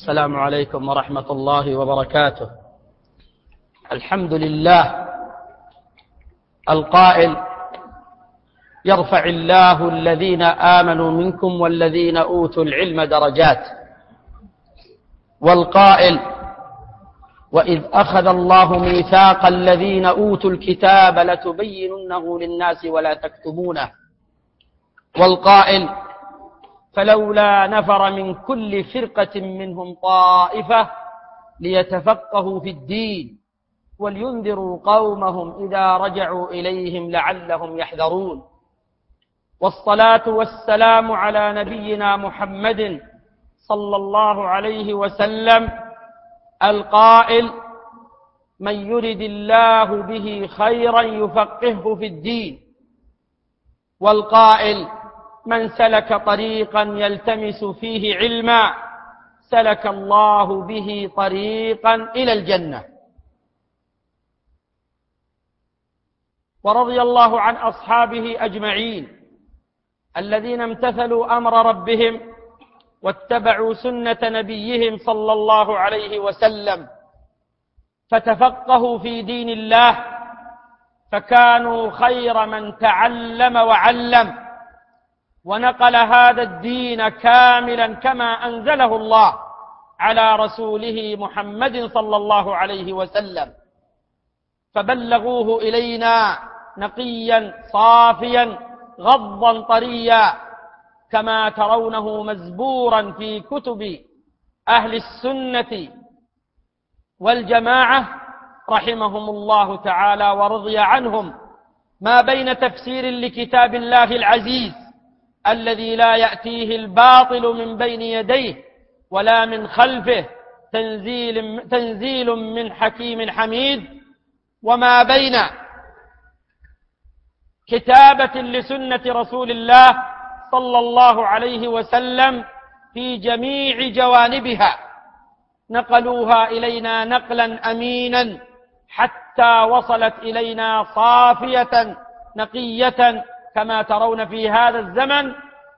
السلام عليكم ورحمة الله وبركاته. الحمد لله القائل يرفع الله الذين آمنوا منكم والذين أوتوا العلم درجات. والقائل وإذ أخذ الله ميثاق الذين أوتوا الكتاب لتبيننه للناس ولا تكتمونه. والقائل فلولا نفر من كل فرقة منهم طائفة ليتفقهوا في الدين ولينذروا قومهم إذا رجعوا إليهم لعلهم يحذرون. والصلاة والسلام على نبينا محمد صلى الله عليه وسلم القائل من يرد الله به خيرا يفقهه في الدين والقائل من سلك طريقا يلتمس فيه علما سلك الله به طريقا إلى الجنة. ورضي الله عن أصحابه أجمعين الذين امتثلوا أمر ربهم واتبعوا سنة نبيهم صلى الله عليه وسلم فتفقهوا في دين الله فكانوا خير من تعلم وعلم ونقل هذا الدين كاملا كما أنزله الله على رسوله محمد صلى الله عليه وسلم. فبلغوه إلينا نقيا صافيا غضا طريا كما ترونه مزبورا في كتب أهل السنة والجماعة رحمهم الله تعالى ورضي عنهم. ما بين تفسير لكتاب الله العزيز الذي لا يأتيه الباطل من بين يديه ولا من خلفه تنزيل, تنزيل من حكيم حميد. وما بين كتابة لسنة رسول الله صلى الله عليه وسلم في جميع جوانبها. نقلوها إلينا نقلا أمينا حتى وصلت إلينا صافية نقية كما ترون في هذا الزمن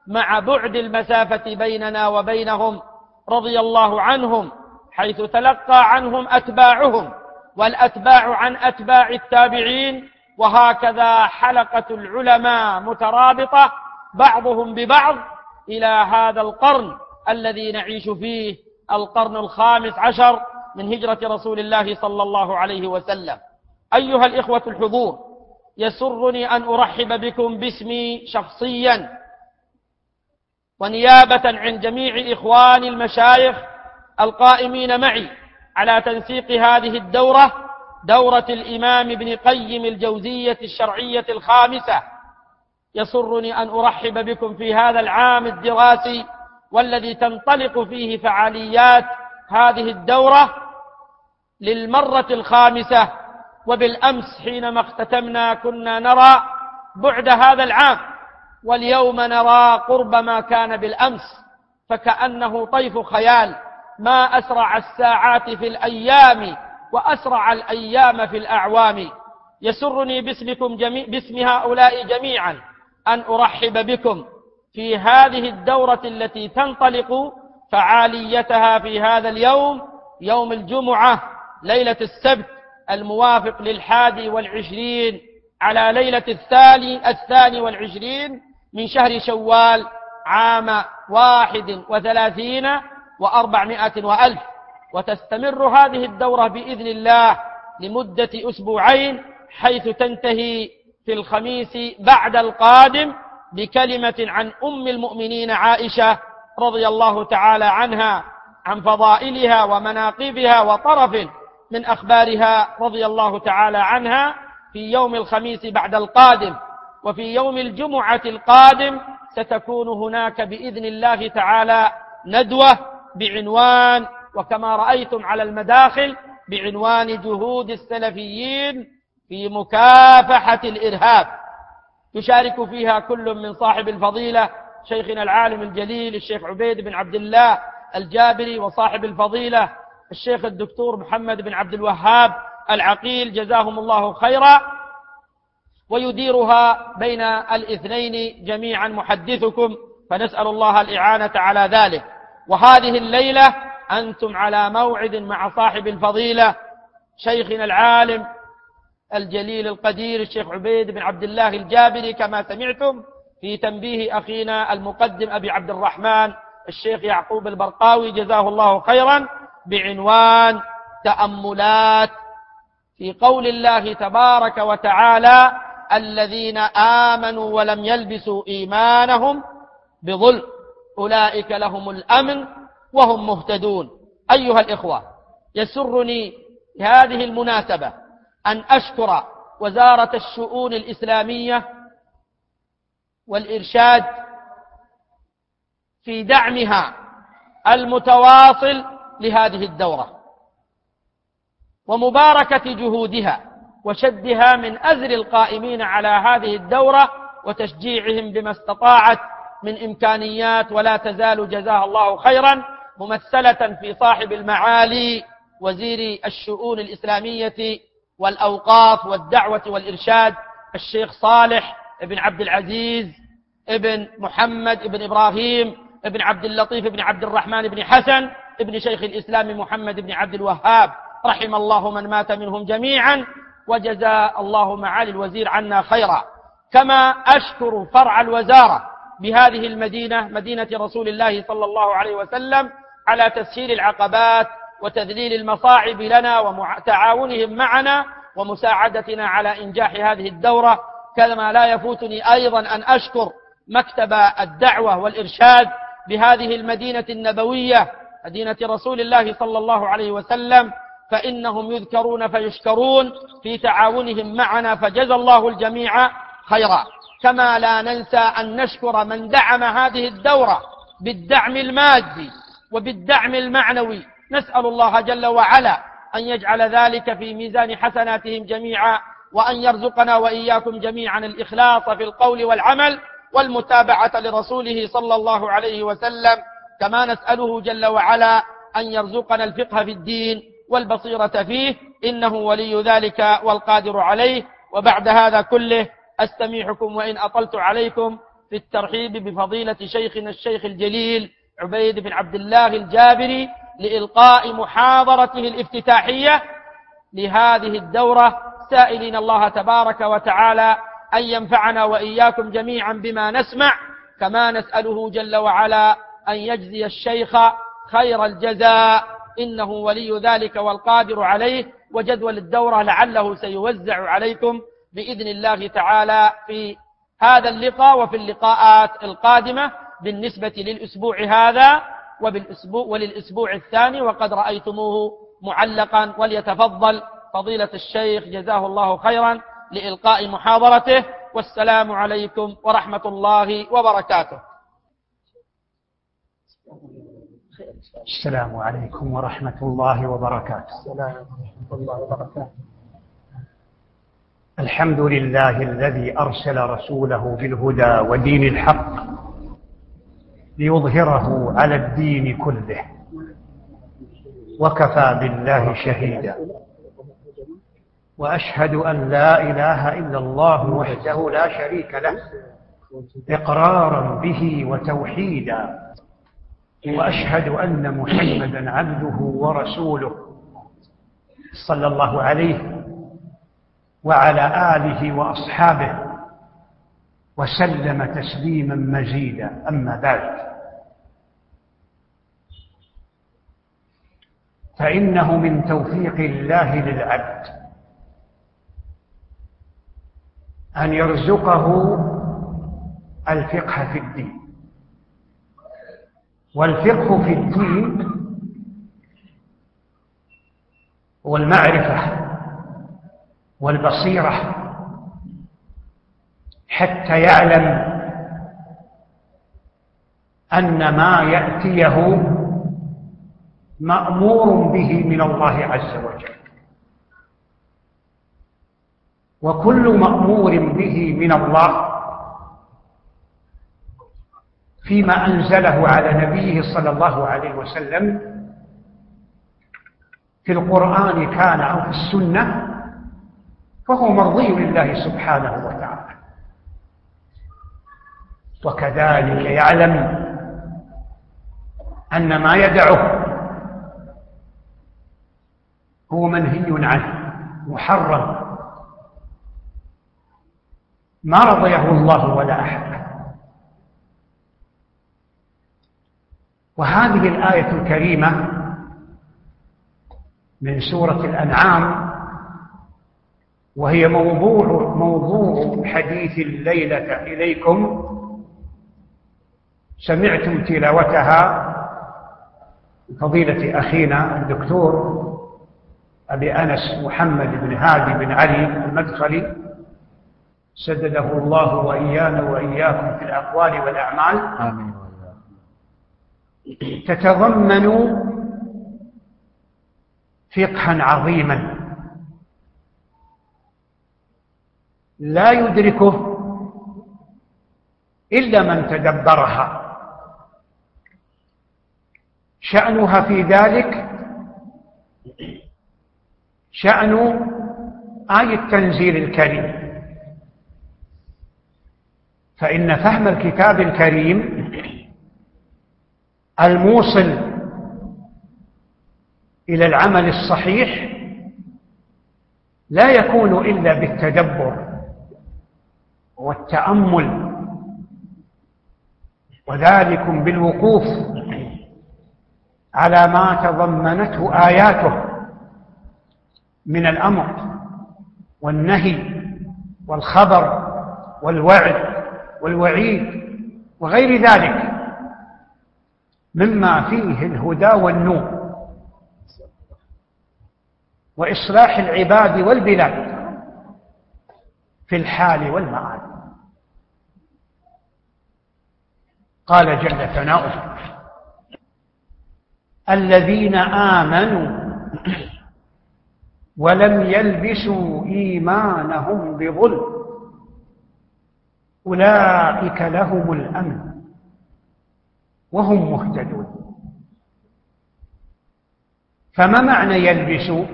مع بعد المسافة بيننا وبينهم رضي الله عنهم حيث تلقى عنهم أتباعهم والأتباع عن أتباع التابعين وهكذا حلقة العلماء مترابطة بعضهم ببعض إلى هذا القرن الذي نعيش فيه القرن الخامس عشر من هجرة رسول الله صلى الله عليه وسلم. أيها الإخوة الحضور يسرني أن أرحب بكم باسمي شخصيا ونيابة عن جميع إخواني المشايخ القائمين معي على تنسيق هذه الدورة دورة الإمام ابن قيم الجوزية الشرعية الخامسة. يسرني أن أرحب بكم في هذا العام الدراسي والذي تنطلق فيه فعاليات هذه الدورة للمرة الخامسة وبالأمس حينما اختتمنا كنا نرى بعد هذا العام واليوم نرى قرب ما كان بالأمس فكأنه طيف خيال. ما أسرع الساعات في الأيام وأسرع الأيام في الأعوام. يسرني باسمكم جميع باسم هؤلاء جميعا أن أرحب بكم في هذه الدورة التي تنطلق فعاليتها في هذا اليوم يوم الجمعة ليلة السبت. الموافق للحادي والعشرين على ليلة الثاني الثاني والعشرين من شهر شوال عام واحد وثلاثين وأربعمائة وألف. وتستمر هذه الدورة بإذن الله لمدة أسبوعين حيث تنتهي في الخميس بعد القادم بكلمة عن أم المؤمنين عائشة رضي الله تعالى عنها عن فضائلها ومناقبها وطرف من أخبارها رضي الله تعالى عنها في يوم الخميس بعد القادم وفي يوم الجمعة القادم ستكون هناك بإذن الله تعالى ندوة بعنوان وكما رأيتم على المداخل بعنوان جهود السلفيين في مكافحة الإرهاب. يشارك فيها كل من صاحب الفضيلة شيخنا العالم الجليل الشيخ عبيد بن عبد الله الجابري وصاحب الفضيلة الشيخ الدكتور محمد بن عبد الوهاب العقيل جزاهم الله خيرا. ويديرها بين الاثنين جميعا محدثكم فنسأل الله الإعانة على ذلك. وهذه الليلة أنتم على موعد مع صاحب الفضيلة شيخنا العالم الجليل القدير الشيخ عبيد بن عبد الله الجابري كما سمعتم في تنبيه أخينا المقدم أبي عبد الرحمن الشيخ يعقوب البرقاوي جزاه الله خيرا. بعنوان تأملات في قول الله تبارك وتعالى الذين آمنوا ولم يلبسوا إيمانهم بظلم أولئك لهم الأمن وهم مهتدون. أيها الإخوة يسرني هذه المناسبة أن أشكر وزارة الشؤون الإسلامية والإرشاد في دعمها المتواصل لهذه الدورة. ومباركة جهودها وشدها من أزر القائمين على هذه الدورة وتشجيعهم بما استطاعت من إمكانيات ولا تزال جزاها الله خيرا ممثلة في صاحب المعالي وزير الشؤون الإسلامية والأوقاف والدعوة والإرشاد الشيخ صالح بن عبد العزيز ابن محمد بن إبراهيم ابن عبد اللطيف بن عبد الرحمن بن حسن ابن شيخ الإسلام محمد بن عبد الوهاب رحم الله من مات منهم جميعا وجزى الله معالي الوزير عنا خيرا. كما أشكر فرع الوزارة بهذه المدينة مدينة رسول الله صلى الله عليه وسلم على تسهيل العقبات وتذليل المصاعب لنا وتعاونهم معنا ومساعدتنا على إنجاح هذه الدورة. كما لا يفوتني أيضا أن أشكر مكتب الدعوة والإرشاد بهذه المدينة النبوية مدينة رسول الله صلى الله عليه وسلم فإنهم يذكرون فيشكرون في تعاونهم معنا فجزى الله الجميع خيرا. كما لا ننسى أن نشكر من دعم هذه الدورة بالدعم المادي وبالدعم المعنوي. نسأل الله جل وعلا أن يجعل ذلك في ميزان حسناتهم جميعا وأن يرزقنا وإياكم جميعا الإخلاص في القول والعمل والمتابعة لرسوله صلى الله عليه وسلم. كما نسأله جل وعلا أن يرزقنا الفقه في الدين والبصيرة فيه. إنه ولي ذلك والقادر عليه. وبعد هذا كله أستميحكم وإن أطلت عليكم في الترحيب بفضيلة شيخنا الشيخ الجليل عبيد بن عبد الله الجابري لإلقاء محاضرته الافتتاحية لهذه الدورة. سائلين الله تبارك وتعالى أن ينفعنا وإياكم جميعا بما نسمع. كما نسأله جل وعلا أن يجزي الشيخ خير الجزاء. إنه ولي ذلك والقادر عليه وجدول الدورة لعله سيوزع عليكم بإذن الله تعالى في هذا اللقاء وفي اللقاءات القادمة بالنسبة للأسبوع هذا وبالأسبوع وللأسبوع الثاني. وقد رأيتموه معلقا وليتفضل فضيلة الشيخ جزاه الله خيرا لإلقاء محاضرته. والسلام عليكم ورحمة الله وبركاته. السلام عليكم ورحمة الله وبركاته. السلام ورحمة الله وبركاته. الحمد لله الذي أرسل رسوله بالهدى ودين الحق ليظهره على الدين كله وكفى بالله شهيدا. وأشهد أن لا إله إلا الله وحده لا شريك له إقرارا به وتوحيدا. وأشهد أن محمدا عبده ورسوله صلى الله عليه وعلى آله وأصحابه وسلم تسليما مزيدا. أما بعد فإنه من توفيق الله للعبد أن يرزقه الفقه في الدين. والفقه في الدين هو المعرفة والبصيرة حتى يعلم أن ما يأتيه مأمور به من الله عز وجل. وكل مأمور به من الله فيما أنزله على نبيه صلى الله عليه وسلم في القرآن كان أو في السنة فهو مرضي لله سبحانه وتعالى. وكذلك يعلم أن ما يدعه وهو منهي عنه محرم. ما رضيه الله ولا أحد. وهذه الآية الكريمة من سورة الأنعام وهي موضوع موضوع حديث الليلة إليكم. سمعتم تلاوتها فضيلة أخينا الدكتور أبي أنس محمد بن هادي بن علي المدخلي سدده الله وإيانا وإياكم في الأقوال والأعمال. آمين. تتضمن فقها عظيما. لا يدركه إلا من تدبرها. شأنها في ذلك شأن آية التنزيل الكريم. فإن فهم الكتاب الكريم الموصل إلى العمل الصحيح لا يكون إلا بالتدبر والتأمل وذلكم بالوقوف على ما تضمنته آياته من الأمر والنهي والخبر والوعد والوعيد وغير ذلك. مما فيه الهدى والنور وإصلاح العباد والبلاد في الحال والمآل قال جل ثناؤه الذين آمنوا ولم يلبسوا إيمانهم بظلم أولئك لهم الأمن. وهم مهتدون. فما معنى يلبسوا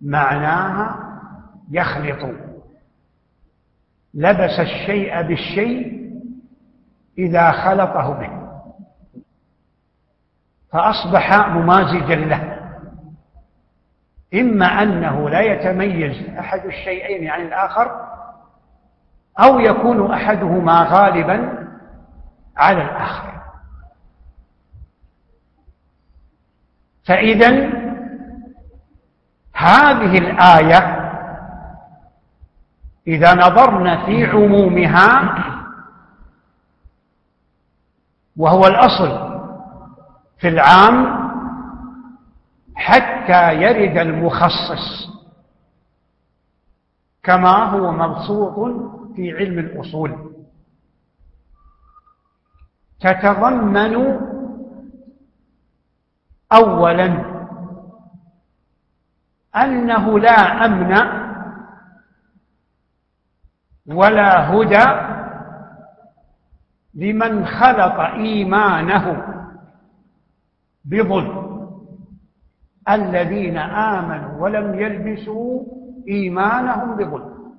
معناها يخلط. لبس الشيء بالشيء إذا خلطه به. فأصبح ممازجا له. إما أنه لا يتميز أحد الشيئين عن الآخر أو يكون أحدهما غالبا على الآخر. فإذا هذه الآية إذا نظرنا في عمومها وهو الأصل في العام حتى يرد المخصص كما هو مبسوط في علم الأصول. تتضمن أولا أنه لا أمن ولا هدى لمن خلط إيمانه بظلم. الذين آمنوا ولم يلبسوا إيمانهم بظلم.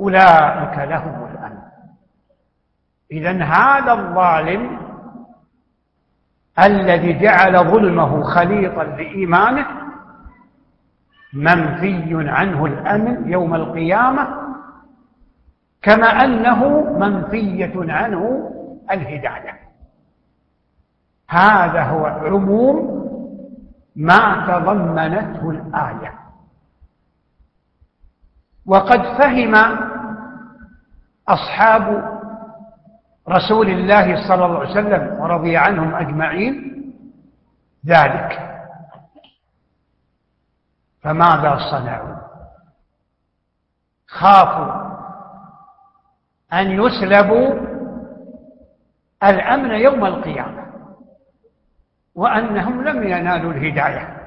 أولئك لهم إذا هذا الظالم الذي جعل ظلمه خليطا لإيمانه منفي عنه الأمن يوم القيامة كما أنه منفية عنه الهداية. هذا هو عموم ما تضمنته الآية. وقد فهم أصحاب رسول الله صلى الله عليه وسلم ورضي عنهم أجمعين ذلك. فماذا صنعوا؟ خافوا أن يسلبوا الأمن يوم القيامة وأنهم لم ينالوا الهداية.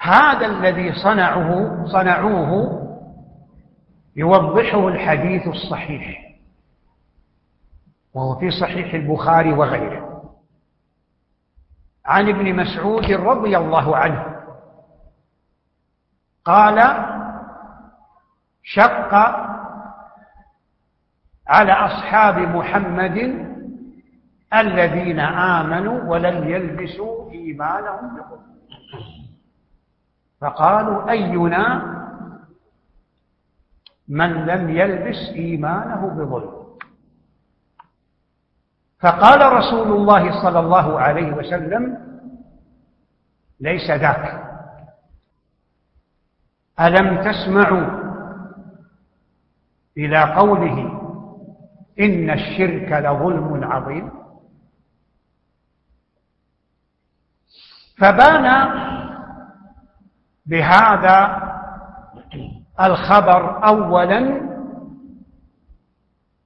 هذا الذي صنعه صنعوه يوضحه الحديث الصحيح وهو في صحيح البخاري وغيره. عن ابن مسعود رضي الله عنه قال شق على أصحاب محمد الذين آمنوا ولم يلبسوا إيمانهم بظلم فقالوا أينا من لم يلبس إيمانه بظلم. فقال رسول الله صلى الله عليه وسلم ليس ذاك. ألم تسمعوا إلى قوله إن الشرك لظلم عظيم؟ فبان بهذا الخبر أولا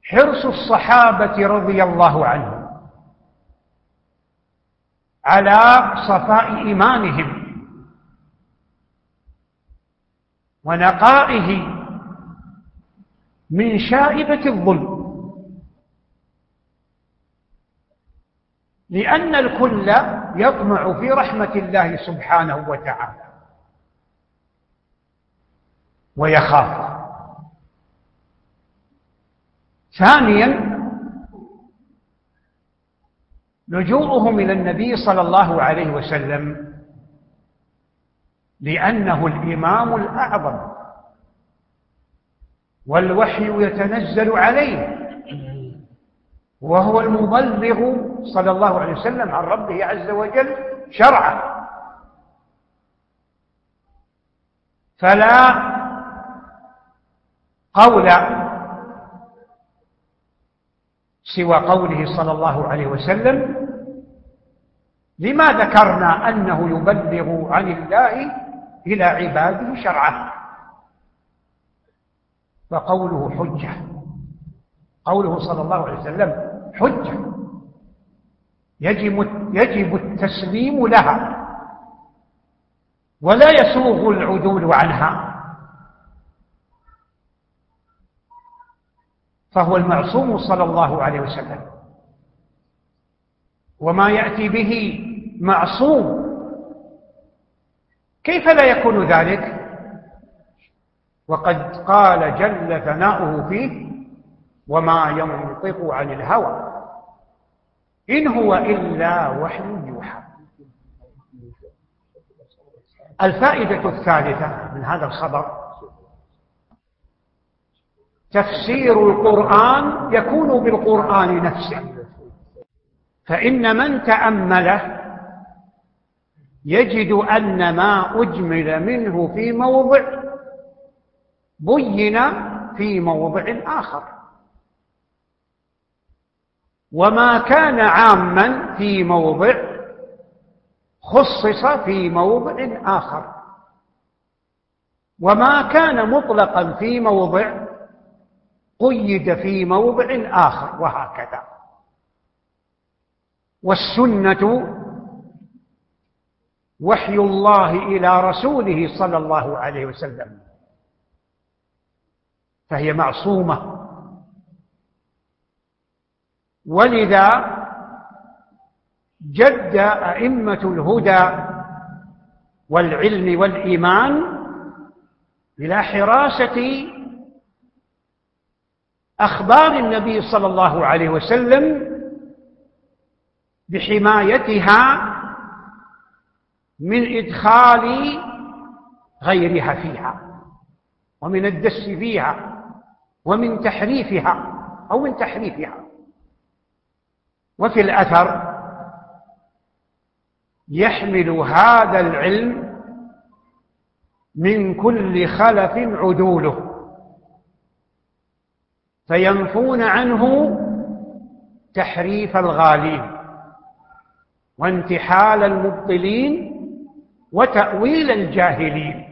حرص الصحابة رضي الله عنهم على صفاء إيمانهم ونقائه من شائبة الظلم لأن الكل يطمع في رحمة الله سبحانه وتعالى. ويخاف. ثانيا لجوءهم إلى النبي صلى الله عليه وسلم لأنه الإمام الأعظم والوحي يتنزل عليه وهو المبلغ صلى الله عليه وسلم عن ربه عز وجل شرعا فلا قول سوى قوله صلى الله عليه وسلم لما ذكرنا أنه يبلغ عن الله إلى عباده شرعه فقوله حجة قوله صلى الله عليه وسلم حجة يجب يجب التسليم لها ولا يسوغ العدول عنها. فهو المعصوم صلى الله عليه وسلم. وما يأتي به معصوم. كيف لا يكون ذلك؟ وقد قال جل ثناؤه فيه وما ينطق عن الهوى. إن هو إلا وحي يوحى. الفائدة الثالثة من هذا الخبر تفسير القرآن يكون بالقرآن نفسه. فإن من تأمله يجد أن ما أجمل منه في موضع بين في موضع آخر. وما كان عاما في موضع خصص في موضع آخر. وما كان مطلقا في موضع قيد في موضع آخر وهكذا. والسنة وحي الله إلى رسوله صلى الله عليه وسلم. فهي معصومة. ولذا جد أئمة الهدى والعلم والإيمان إلى حراسة أخبار النبي صلى الله عليه وسلم بحمايتها من إدخال غيرها فيها ومن الدس فيها ومن تحريفها أو من تحريفها. وفي الأثر يحمل هذا العلم من كل خلف عدوله. فينفون عنه تحريف الغالين وانتحال المبطلين وتأويل الجاهلين.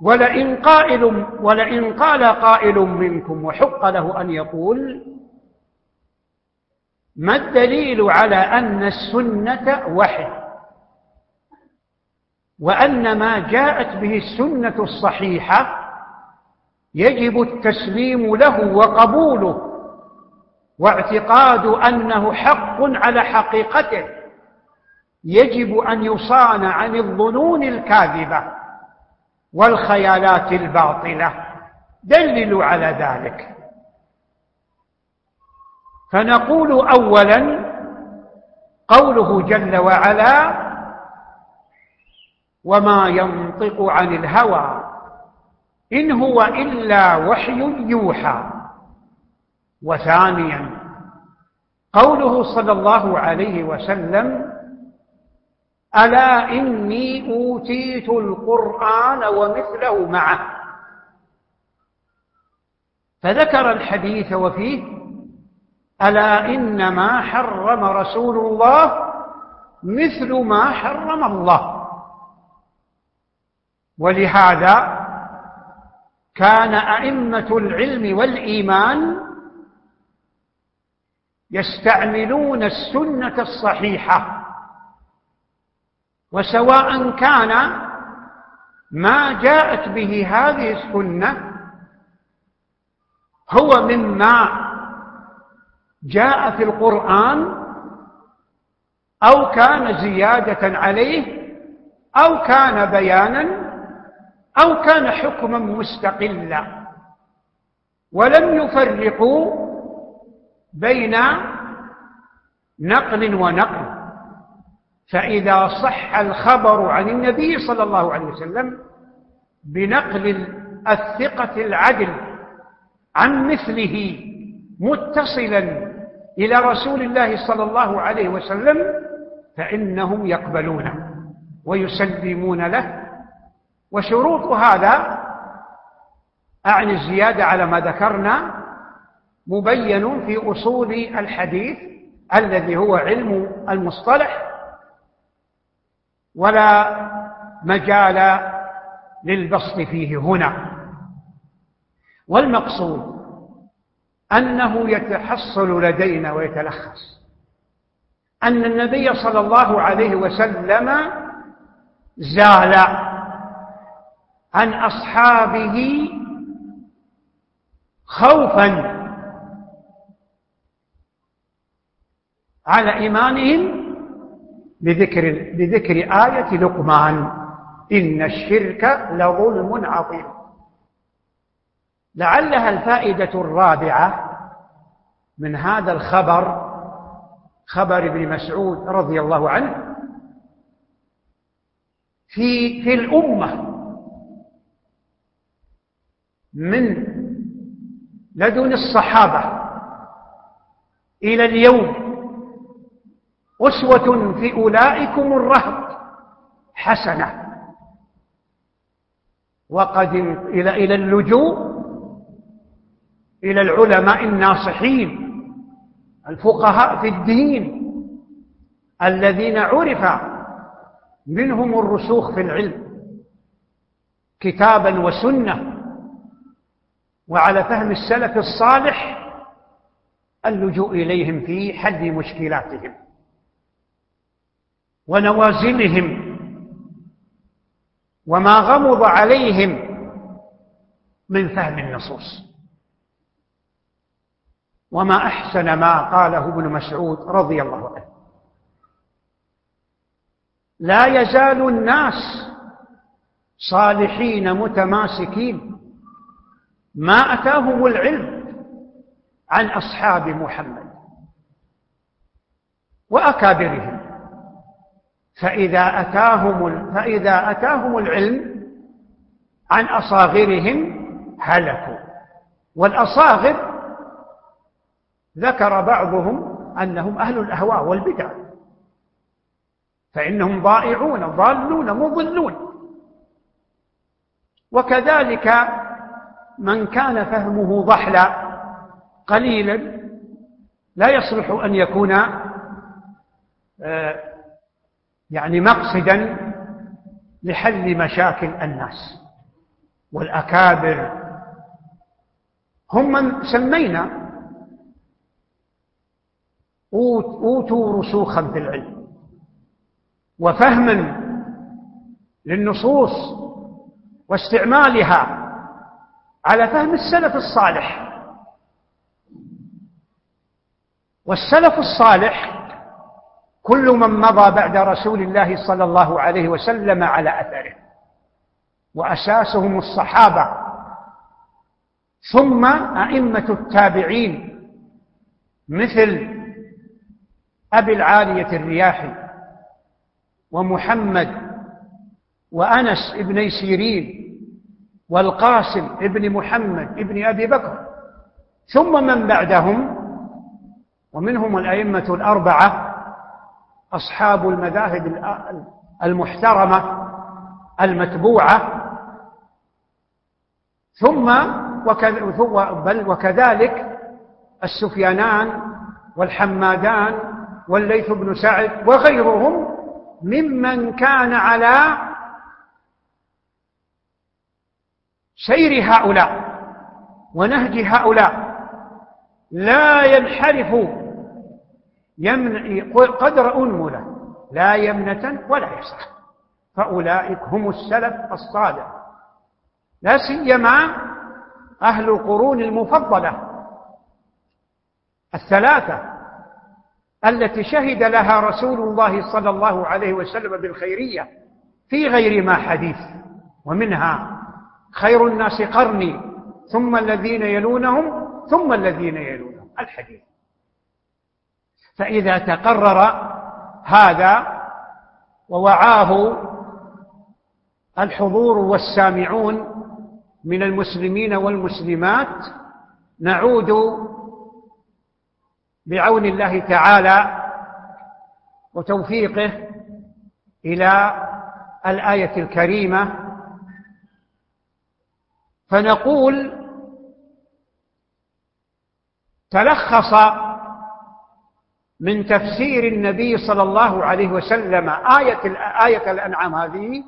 ولئن قائل ولئن قال قائل منكم وحق له أن يقول ما الدليل على أن السنة وحي وأن ما جاءت به السنة الصحيحة يجب التسليم له وقبوله واعتقاد أنه حق على حقيقته. يجب أن يصان عن الظنون الكاذبة والخيالات الباطلة. دللوا على ذلك. فنقول أولا قوله جل وعلا وما ينطق عن الهوى إن هو إلا وحي يوحى. وثانيا قوله صلى الله عليه وسلم ألا إني أوتيت القرآن ومثله معه. فذكر الحديث وفيه ألا إنما حرم رسول الله مثل ما حرم الله. ولهذا كان أئمة العلم والإيمان يستعملون السنة الصحيحة وسواء كان ما جاءت به هذه السنة هو مما جاء في القرآن أو كان زيادة عليه أو كان بيانا أو كان حكما مستقلا. ولم يفرقوا بين نقل ونقل. فإذا صح الخبر عن النبي صلى الله عليه وسلم بنقل الثقة العدل عن مثله متصلا إلى رسول الله صلى الله عليه وسلم فإنهم يقبلونه ويسلمون له وشروط هذا أعني الزيادة على ما ذكرنا مبين في أصول الحديث الذي هو علم المصطلح ولا مجال للبسط فيه هنا. والمقصود أنه يتحصل لدينا ويتلخص. أن النبي صلى الله عليه وسلم زال عن أصحابه خوفا على إيمانهم بذكر, بذكر آية لقمان إن الشرك لظلم عظيم. لعلها الفائدة الرابعة من هذا الخبر خبر ابن مسعود رضي الله عنه في في الأمة من لدن الصحابة إلى اليوم أسوة في أولئكم الرهط حسنة. وقد إلى إلى اللجوء إلى العلماء الناصحين الفقهاء في الدين الذين عرف منهم الرسوخ في العلم كتابا وسنة. وعلى فهم السلف الصالح اللجوء إليهم في حل مشكلاتهم ونوازلهم وما غمض عليهم من فهم النصوص. وما أحسن ما قاله ابن مسعود رضي الله عنه. لا يزال الناس صالحين متماسكين ما أتاهم العلم عن أصحاب محمد وأكابرهم. فإذا أتاهم فإذا أتاهم العلم عن أصاغرهم هلكوا. والأصاغر ذكر بعضهم أنهم أهل الأهواء والبدع. فإنهم ضائعون ضالون مضلون. وكذلك من كان فهمه ضحلا قليلا لا يصلح أن يكون آه، يعني مقصدا لحل مشاكل الناس والأكابر. هم من سمينا أوتوا رسوخا في العلم وفهما للنصوص واستعمالها على فهم السلف الصالح. والسلف الصالح كل من مضى بعد رسول الله صلى الله عليه وسلم على أثره وأساسهم الصحابة ثم أئمة التابعين مثل أبي العالية الرياحي ومحمد وأنس ابن سيرين والقاسم ابن محمد ابن أبي بكر ثم من بعدهم ومنهم الأئمة الأربعة أصحاب المذاهب المحترمة المتبوعة ثم بل وكذلك السفيانان والحمادان والليث بن سعد وغيرهم ممن كان على سير هؤلاء ونهج هؤلاء لا ينحرف يمن قدر أنملة لا يمنة ولا يسرى فأولئك هم السلف الصالح لا سيما أهل القرون المفضلة. الثلاثة التي شهد لها رسول الله صلى الله عليه وسلم بالخيرية في غير ما حديث ومنها خير الناس قرني ثم الذين يلونهم ثم الذين يلونهم. الحديث. فإذا تقرر هذا ووعاه الحضور والسامعون من المسلمين والمسلمات نعود بعون الله تعالى وتوفيقه إلى الآية الكريمة فنقول تلخص من تفسير النبي صلى الله عليه وسلم آية آية الأنعام هذه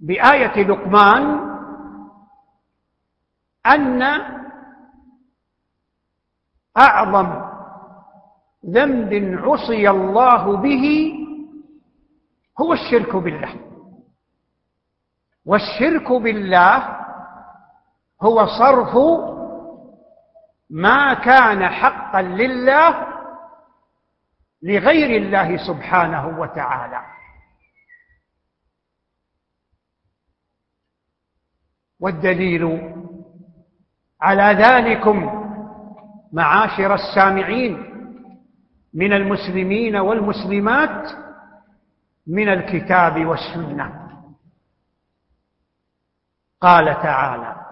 بآية لقمان أن أعظم ذنب عصي الله به هو الشرك بالله. والشرك بالله هو صرف ما كان حقا لله لغير الله سبحانه وتعالى. والدليل على ذلكم معاشر السامعين من المسلمين والمسلمات من الكتاب والسنة. قال تعالى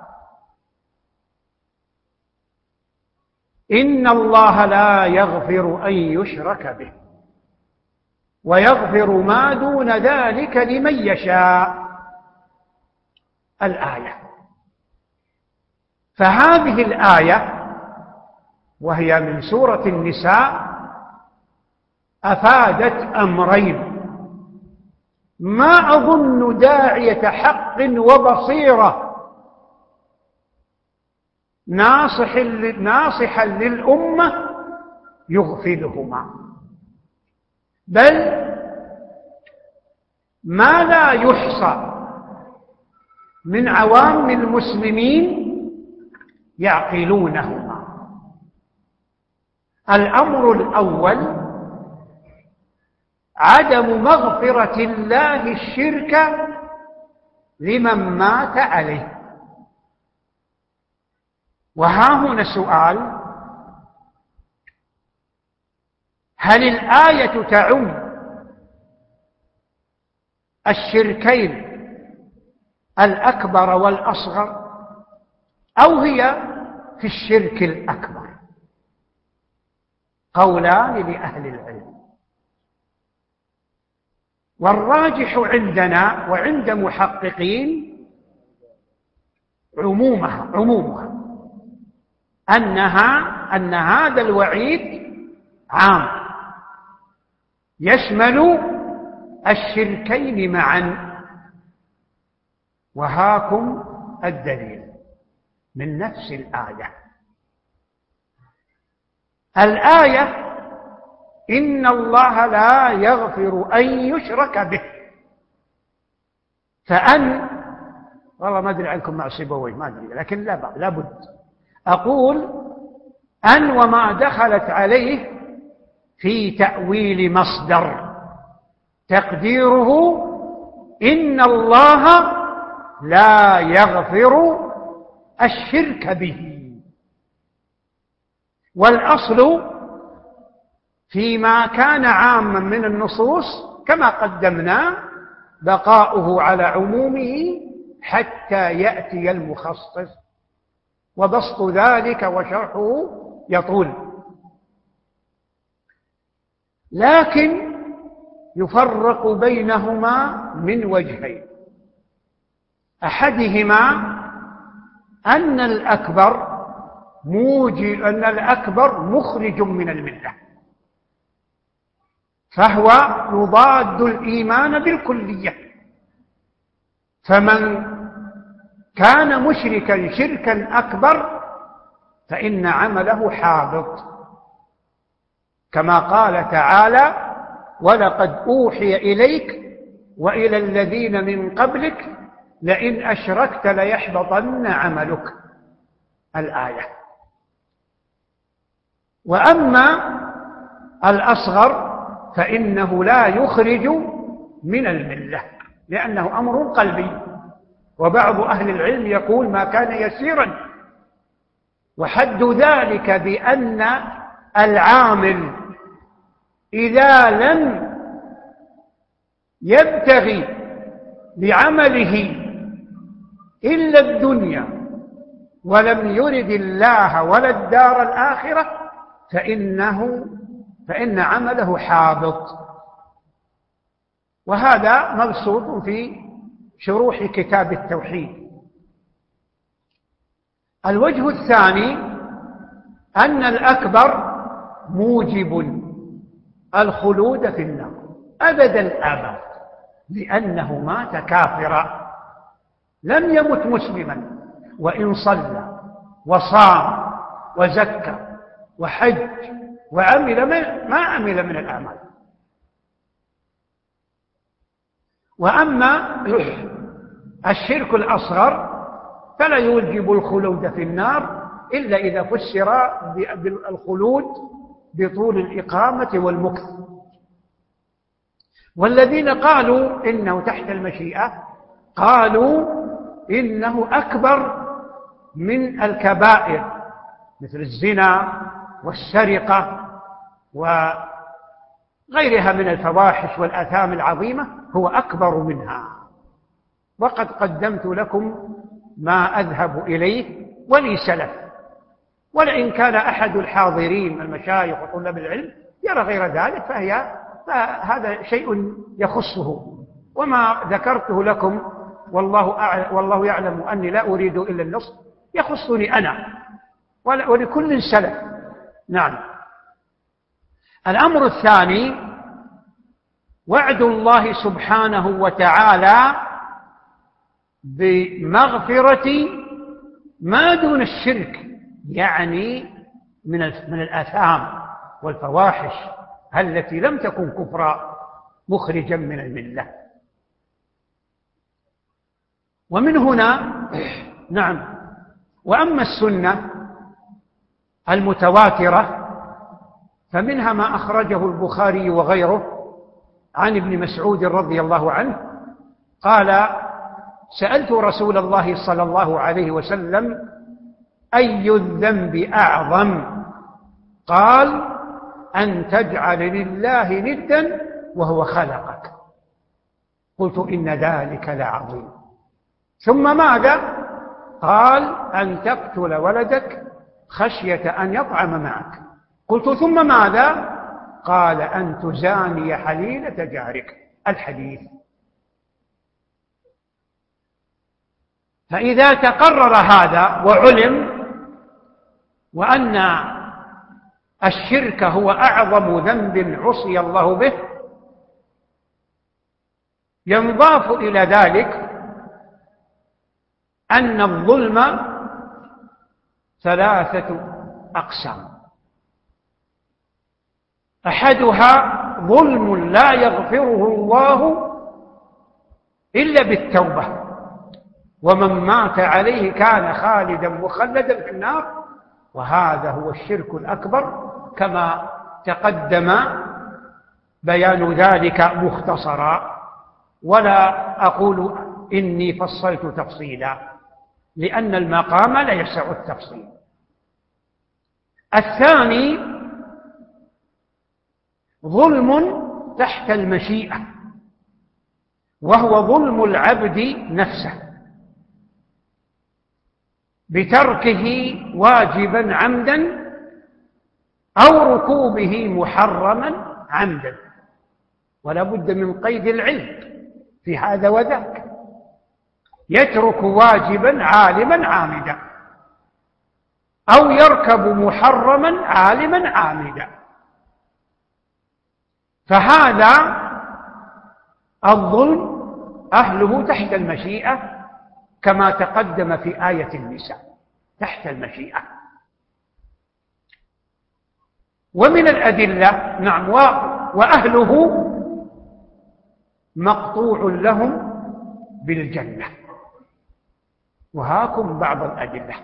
إن الله لا يغفر أن يشرك به ويغفر ما دون ذلك لمن يشاء. الآية. فهذه الآية وهي من سورة النساء أفادت أمرين. ما أظن داعية حق وبصيرة ناصح ناصحا للأمة يغفلهما. بل ما لا يحصى من عوام المسلمين يعقلونهما. الأمر الأول عدم مغفرة الله الشرك لمن مات عليه. وها هنا سؤال. هل الآية تعم الشركين الأكبر والأصغر أو هي في الشرك الأكبر؟ قولان لأهل العلم. والراجح عندنا وعند محققين عمومها عمومها. أنها أن هذا الوعيد عام. يشمل الشركين معا. وهاكم الدليل من نفس الآية. الآية إن الله لا يغفر أن يشرك به. فأن والله ما أدري عنكم مع سيبوي ما أدري لكن لا لابد أقول أن وما دخلت عليه في تأويل مصدر تقديره إن الله لا يغفر الشرك به. والأصل فيما كان عاما من النصوص كما قدمنا بقاؤه على عمومه حتى يأتي المخصص. وبسط ذلك وشرحه يطول. لكن يفرق بينهما من وجهين. أحدهما أن الأكبر موجب أن الأكبر مخرج من الملة فهو يضاد الإيمان بالكلية. فمن كان مشركا شركا أكبر فإن عمله حابط. كما قال تعالى ولقد أوحي إليك وإلى الذين من قبلك لئن أشركت ليحبطن عملك. الآية. وأما الأصغر فإنه لا يخرج من الملة لأنه أمر قلبي. وبعض أهل العلم يقول ما كان يسيرا. وحد ذلك بأن العامل إذا لم يبتغي بعمله إلا الدنيا ولم يرد الله ولا الدار الآخرة فإنه فإن عمله حابط. وهذا مبسوط في شروح كتاب التوحيد. الوجه الثاني أن الأكبر موجب الخلود في النار أبد الآباد لأنه مات كافرا لم يمت مسلما وإن صلى وصام وزكى وحج وعمل ما عمل من الأعمال. وأما الشرك الأصغر فلا يوجب الخلود في النار إلا إذا فسر بالخلود بطول الإقامة والمكث. والذين قالوا إنه تحت المشيئة قالوا إنه أكبر من الكبائر مثل الزنا والسرقة وغيرها من الفواحش والآثام العظيمة هو أكبر منها. وقد قدمت لكم ما أذهب إليه ولي سلف. ولئن كان أحد الحاضرين المشايخ وطلاب العلم يرى غير ذلك فهي فهذا شيء يخصه. وما ذكرته لكم والله, أعلم والله يعلم أني لا أريد إلا النص يخصني أنا ولكل سلف. نعم. الأمر الثاني وعد الله سبحانه وتعالى بمغفرة ما دون الشرك يعني من من الآثام والفواحش التي لم تكن كفرا مخرجا من الملة. ومن هنا نعم وأما السنة المتواترة فمنها ما أخرجه البخاري وغيره عن ابن مسعود رضي الله عنه قال سألت رسول الله صلى الله عليه وسلم أي الذنب أعظم؟ قال أن تجعل لله ندا وهو خلقك. قلت إن ذلك لعظيم. ثم ماذا؟ قال أن تقتل ولدك خشية أن يطعم معك. قلت ثم ماذا؟ قال أن تزاني حليلة جارك. الحديث فإذا تقرر هذا وعلم وأن الشرك هو أعظم ذنب عصي الله به ينضاف إلى ذلك أن الظلم ثلاثة أقسام. أحدها ظلم لا يغفره الله إلا بالتوبة. ومن مات عليه كان خالدا مخلدا في النار وهذا هو الشرك الأكبر كما تقدم بيان ذلك مختصرا. ولا أقول إني فصلت تفصيلا لأن المقام لا يسع التفصيل. الثاني ظلم تحت المشيئة وهو ظلم العبد نفسه بتركه واجبا عمدا أو ركوبه محرما عمدا. ولا بد من قيد العلم في هذا وذاك. يترك واجبا عالما عامدا أو يركب محرما عالما عامدا. فهذا الظلم أهله تحت المشيئة كما تقدم في آية النساء تحت المشيئة. ومن الأدلة نعم وأهله مقطوع لهم بالجنة. وهاكم بعض الأدلة.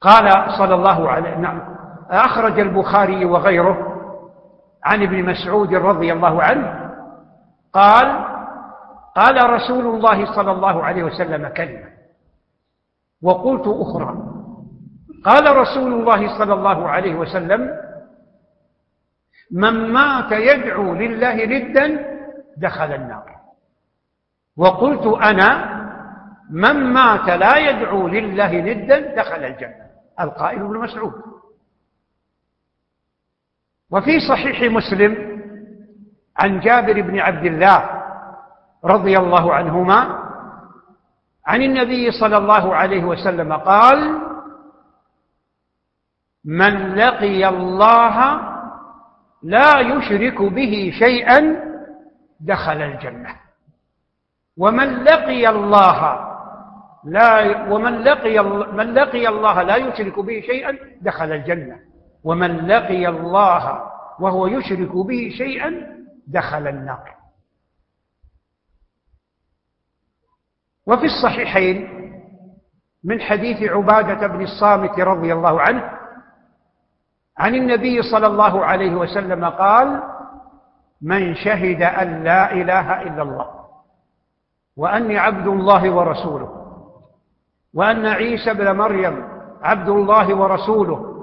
قال صلى الله عليه نعم أخرج البخاري وغيره عن ابن مسعود رضي الله عنه قال قال رسول الله صلى الله عليه وسلم كلمة وقلت أخرى. قال رسول الله صلى الله عليه وسلم من مات يدعو لله ندا دخل النار. وقلت أنا من مات لا يدعو لله ندا دخل الجنة. القائل ابن مسعود. وفي صحيح مسلم عن جابر بن عبد الله رضي الله عنهما عن النبي صلى الله عليه وسلم قال من لقي الله لا يشرك به شيئا دخل الجنة. ومن لقي الله لا ومن لقي من لقي الله لا يشرك به شيئا دخل الجنة. ومن لقي الله وهو يشرك به شيئا دخل النار. وفي الصحيحين من حديث عبادة بن الصامت رضي الله عنه عن النبي صلى الله عليه وسلم قال من شهد أن لا إله إلا الله وأني عبد الله ورسوله وأن عيسى بن مريم عبد الله ورسوله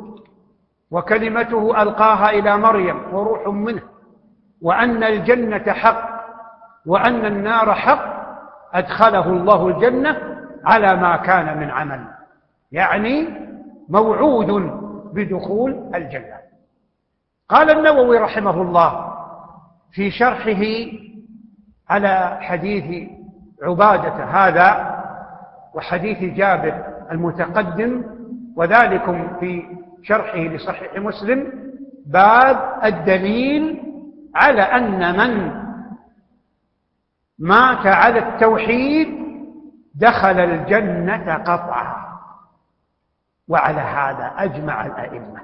وكلمته ألقاها إلى مريم وروح منه وأن الجنة حق وأن النار حق أدخله الله الجنة على ما كان من عمل يعني موعود بدخول الجنة. قال النووي رحمه الله في شرحه على حديث عبادة هذا وحديث جابر المتقدم وذلكم في شرحه لصحيح مسلم باب الدليل على أن من مات على التوحيد دخل الجنة قطعا وعلى هذا أجمع الأئمة.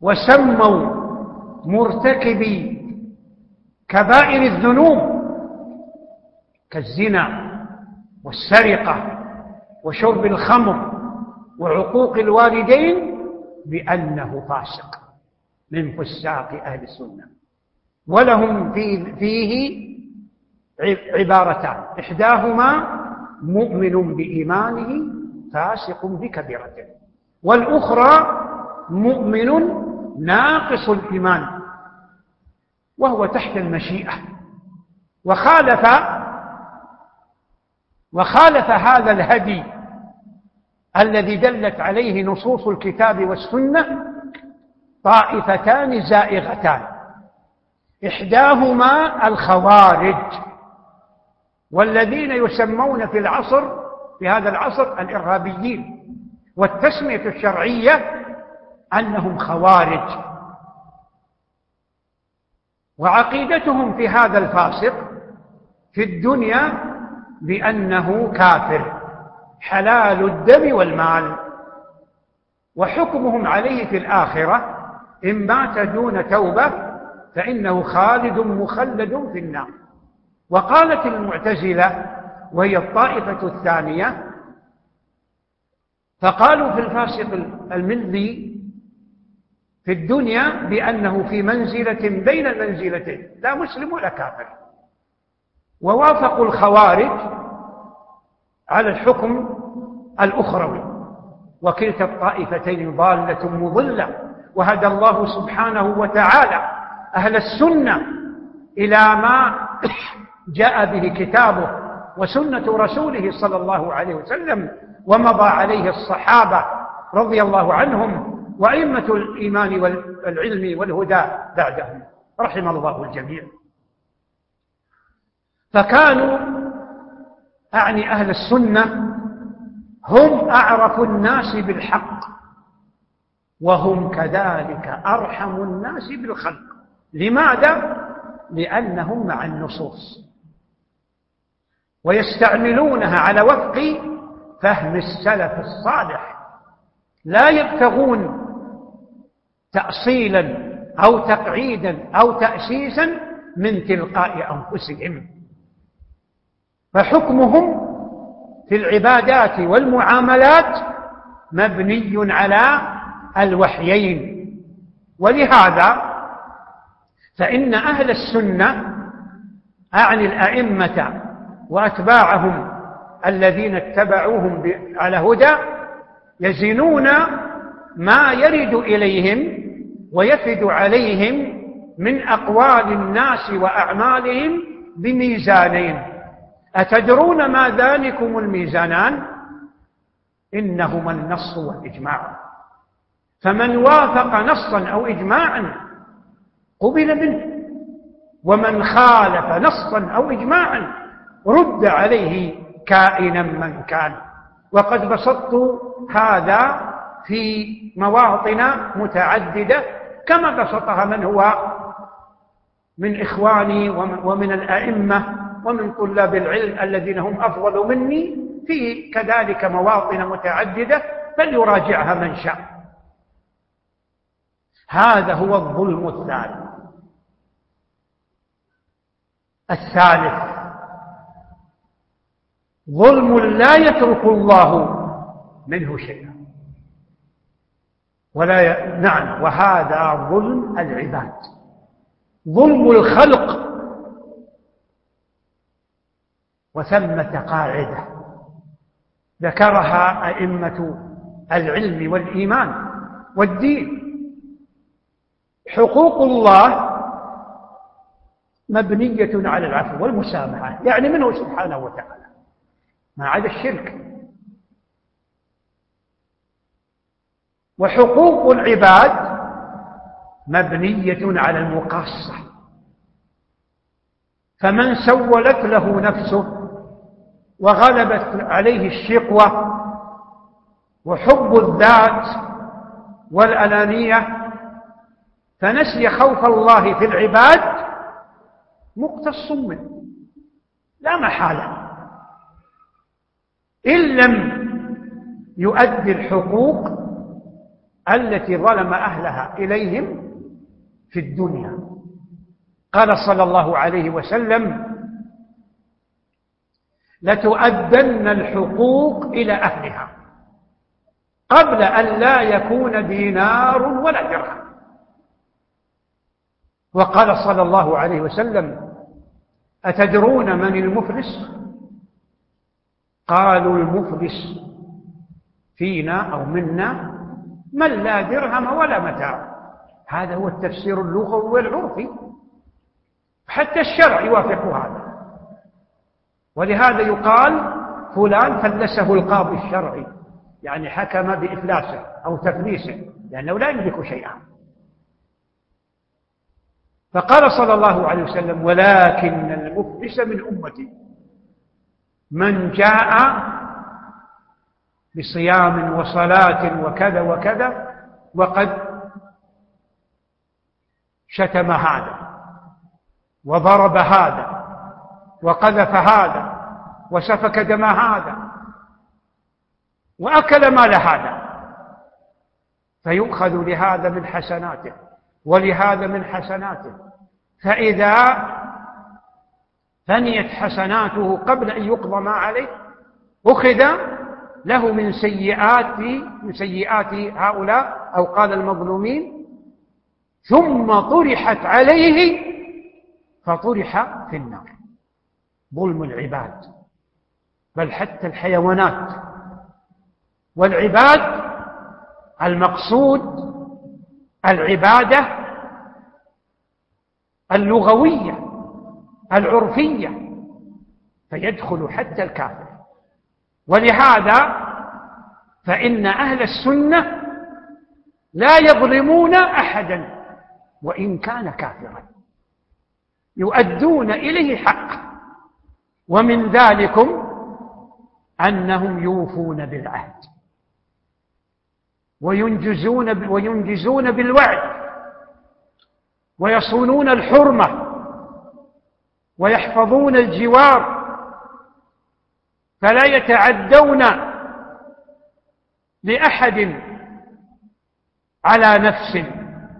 وسموا مرتكبي كبائر الذنوب كالزنا والسرقة وشرب الخمر وعقوق الوالدين بأنه فاسق من فساق أهل السنة. ولهم في فيه عبارتان. إحداهما مؤمن بإيمانه فاسق بكبيرته والأخرى مؤمن ناقص الإيمان وهو تحت المشيئة. وخالف وخالف هذا الهدي الذي دلت عليه نصوص الكتاب والسنة طائفتان زائغتان. إحداهما الخوارج والذين يسمون في العصر في هذا العصر الإرهابيين والتسمية الشرعية أنهم خوارج. وعقيدتهم في هذا الفاسق في الدنيا بأنه كافر. حلال الدم والمال. وحكمهم عليه في الآخرة إن مات دون توبة فإنه خالد مخلد في النار. وقالت المعتزلة وهي الطائفة الثانية فقالوا في الفاسق الملي في الدنيا بأنه في منزلة بين المنزلتين لا مسلم ولا كافر. ووافقوا الخوارج على الحكم الأخروي. وكلتا الطائفتين ضالة مضلة. وهدى الله سبحانه وتعالى أهل السنة إلى ما جاء به كتابه وسنة رسوله صلى الله عليه وسلم ومضى عليه الصحابة رضي الله عنهم وأئمة الإيمان والعلم والهدى بعدهم. رحم الله الجميع. فكانوا أعني أهل السنة هم أعرف الناس بالحق وهم كذلك أرحم الناس بالخلق. لماذا؟ لأنهم مع النصوص. ويستعملونها على وفق فهم السلف الصالح. لا يبتغون تأصيلا أو تقعيدا أو تأسيسا من تلقاء أنفسهم. فحكمهم في العبادات والمعاملات مبني على الوحيين. ولهذا فإن أهل السنة أعني الأئمة وأتباعهم الذين اتبعوهم على هدى يزنون ما يرد إليهم ويفد عليهم من أقوال الناس وأعمالهم بميزانين. أتدرون ما ذلكم الميزانان؟ إنهما النص والإجماع. فمن وافق نصا أو إجماعا قبل منه ومن خالف نصا أو إجماعا رد عليه كائنا من كان. وقد بسطت هذا في مواطن متعددة كما بسطها من هو من إخواني ومن الأئمة ومن طلاب العلم الذين هم أفضل مني في كذلك مواطن متعددة فليراجعها من شاء. هذا هو الظلم الثاني الثالث ظلم لا يترك الله منه شيئا. ولا ي... نعم وهذا ظلم العباد. ظلم الخلق وثمة قاعدة. ذكرها أئمة العلم والإيمان والدين. حقوق الله مبنية على العفو والمسامحة يعني منه سبحانه وتعالى ما عدا الشرك. وحقوق العباد مبنية على المقاصة. فمن سولت له نفسه وغلبت عليه الشقوة وحب الذات والأنانية فنسي خوف الله في العباد مقتص منه لا محالة. إن لم يؤدي الحقوق التي ظلم أهلها إليهم في الدنيا. قال صلى الله عليه وسلم لتؤدن الحقوق إلى أهلها قبل أن لا يكون دينار ولا درهم. وقال صلى الله عليه وسلم أتدرون من المفلس؟ قالوا المفلس فينا أو منا من لا درهم ولا متاع. هذا هو التفسير اللغوي والعرفي. حتى الشرع يوافق هذا. ولهذا يقال فلان فلسه القاضي الشرعي يعني حكم بإفلاسه أو تفليسه لأنه لا يملك شيئا. فقال صلى الله عليه وسلم ولكن المفلس من أمتي من جاء بصيام وصلاة وكذا وكذا وقد شتم هذا وضرب هذا وقذف هذا وسفك دم هذا وأكل مال هذا. فيؤخذ لهذا من حسناته ولهذا من حسناته. فإذا فنيت حسناته قبل أن يقضى ما عليه أخذ له من سيئات من سيئات هؤلاء أو قال المظلومين. ثم طرحت عليه فطرح في النار. ظلم العباد بل حتى الحيوانات. والعباد المقصود العبادة اللغوية العرفية فيدخل حتى الكافر. ولهذا فإن أهل السنة لا يظلمون أحدا وإن كان كافرا يؤدون إليه حق ومن ذلكم أنهم يوفون بالعهد وينجزون وينجزون بالوعد ويصونون الحرمة ويحفظون الجوار فلا يتعدون لأحد على نفس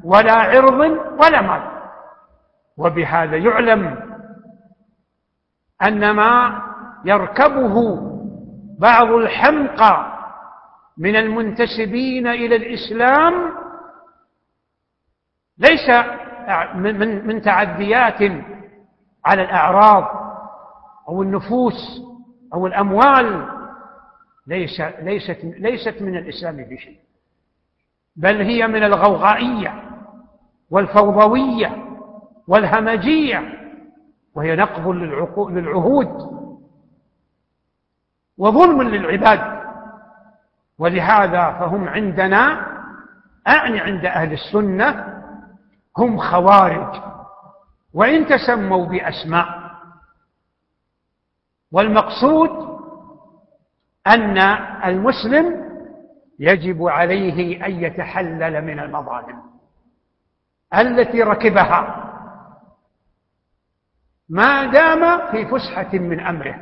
ولا عرض ولا مال. وبهذا يعلم أن ما يركبه بعض الحمقى من المنتسبين إلى الإسلام ليس من تعديات على الأعراض أو النفوس أو الأموال ليس ليست ليست من الإسلام بشيء بل هي من الغوغائية والفوضوية والهمجية وهي نقض للعهود وظلم للعباد. ولهذا فهم عندنا أعني عند أهل السنة هم خوارج. وإن تسموا بأسماء والمقصود أن المسلم يجب عليه أن يتحلل من المظالم التي ركبها. ما دام في فسحة من أمره.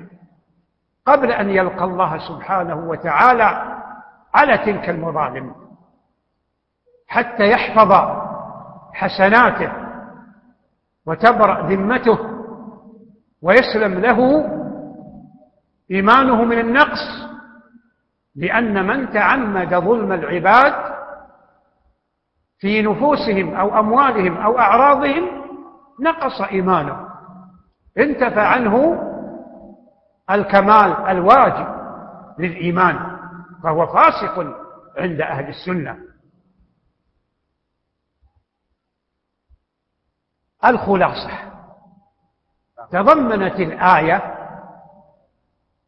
قبل أن يلقى الله سبحانه وتعالى على تلك المظالم. حتى يحفظ حسناته وتبرأ ذمته ويسلم له إيمانه من النقص لأن من تعمد ظلم العباد في نفوسهم أو أموالهم أو أعراضهم نقص إيمانه. انتفى عنه الكمال الواجب للإيمان فهو فاسق عند أهل السنة. الخلاصة تضمنت الآية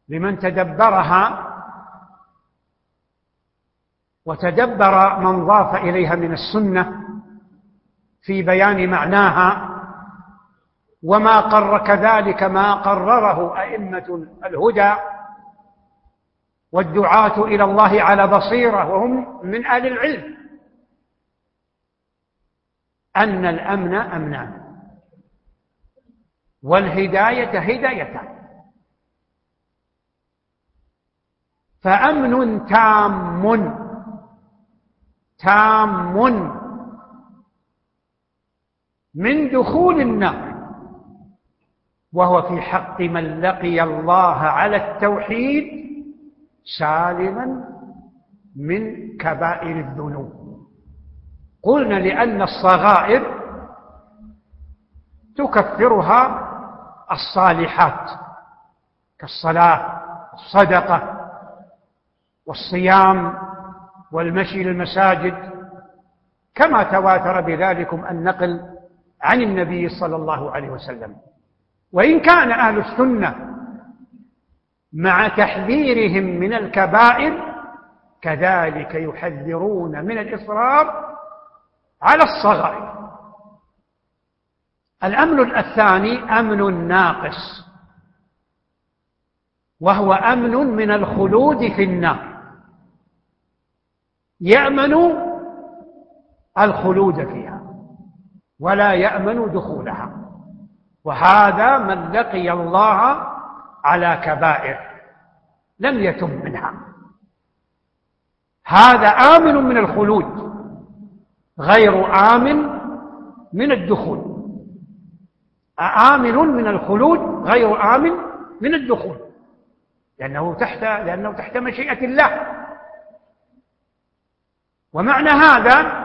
لمن تدبرها وتدبر من ضاف إليها من السنة في بيان معناها وما قر كذلك ما قرره أئمة الهدى والدعاة إلى الله على بصيرة وهم من أهل العلم. أن الأمن أمنان والهداية هدايتان فأمن تام. تام. من دخول النار. وهو في حق من لقي الله على التوحيد سالما من كبائر الذنوب. قلنا لأن الصغائر تكفرها الصالحات كالصلاة والصدقة والصيام والمشي للمساجد. كما تواتر بذلكم النقل عن النبي صلى الله عليه وسلم. وإن كان أهل السنة مع تحذيرهم من الكبائر كذلك يحذرون من الإصرار على الصغائر الأمن الثاني أمن ناقص وهو أمن من الخلود في النار. يأمن الخلود فيها ولا يأمن دخولها. وهذا من لقي الله على كبائر لم يتم منها. هذا آمن من الخلود غير آمن من الدخول. آمن من الخلود غير آمن من الدخول. لأنه تحت لأنه تحت مشيئة الله. ومعنى هذا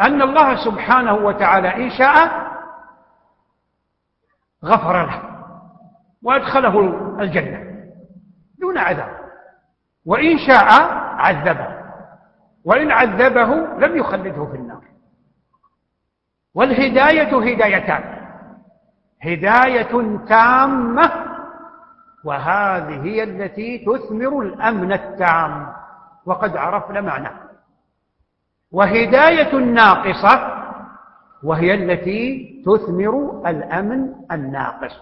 أن الله سبحانه وتعالى إن شاء غفر له وأدخله الجنة دون عذاب. وإن شاء عذبه وإن عذبه لم يخلده في النار. والهداية هدايتان هداية تامة وهذه هي التي تثمر الأمن التام وقد عرفنا معناه. وهداية ناقصة وهي التي تثمر الأمن الناقص.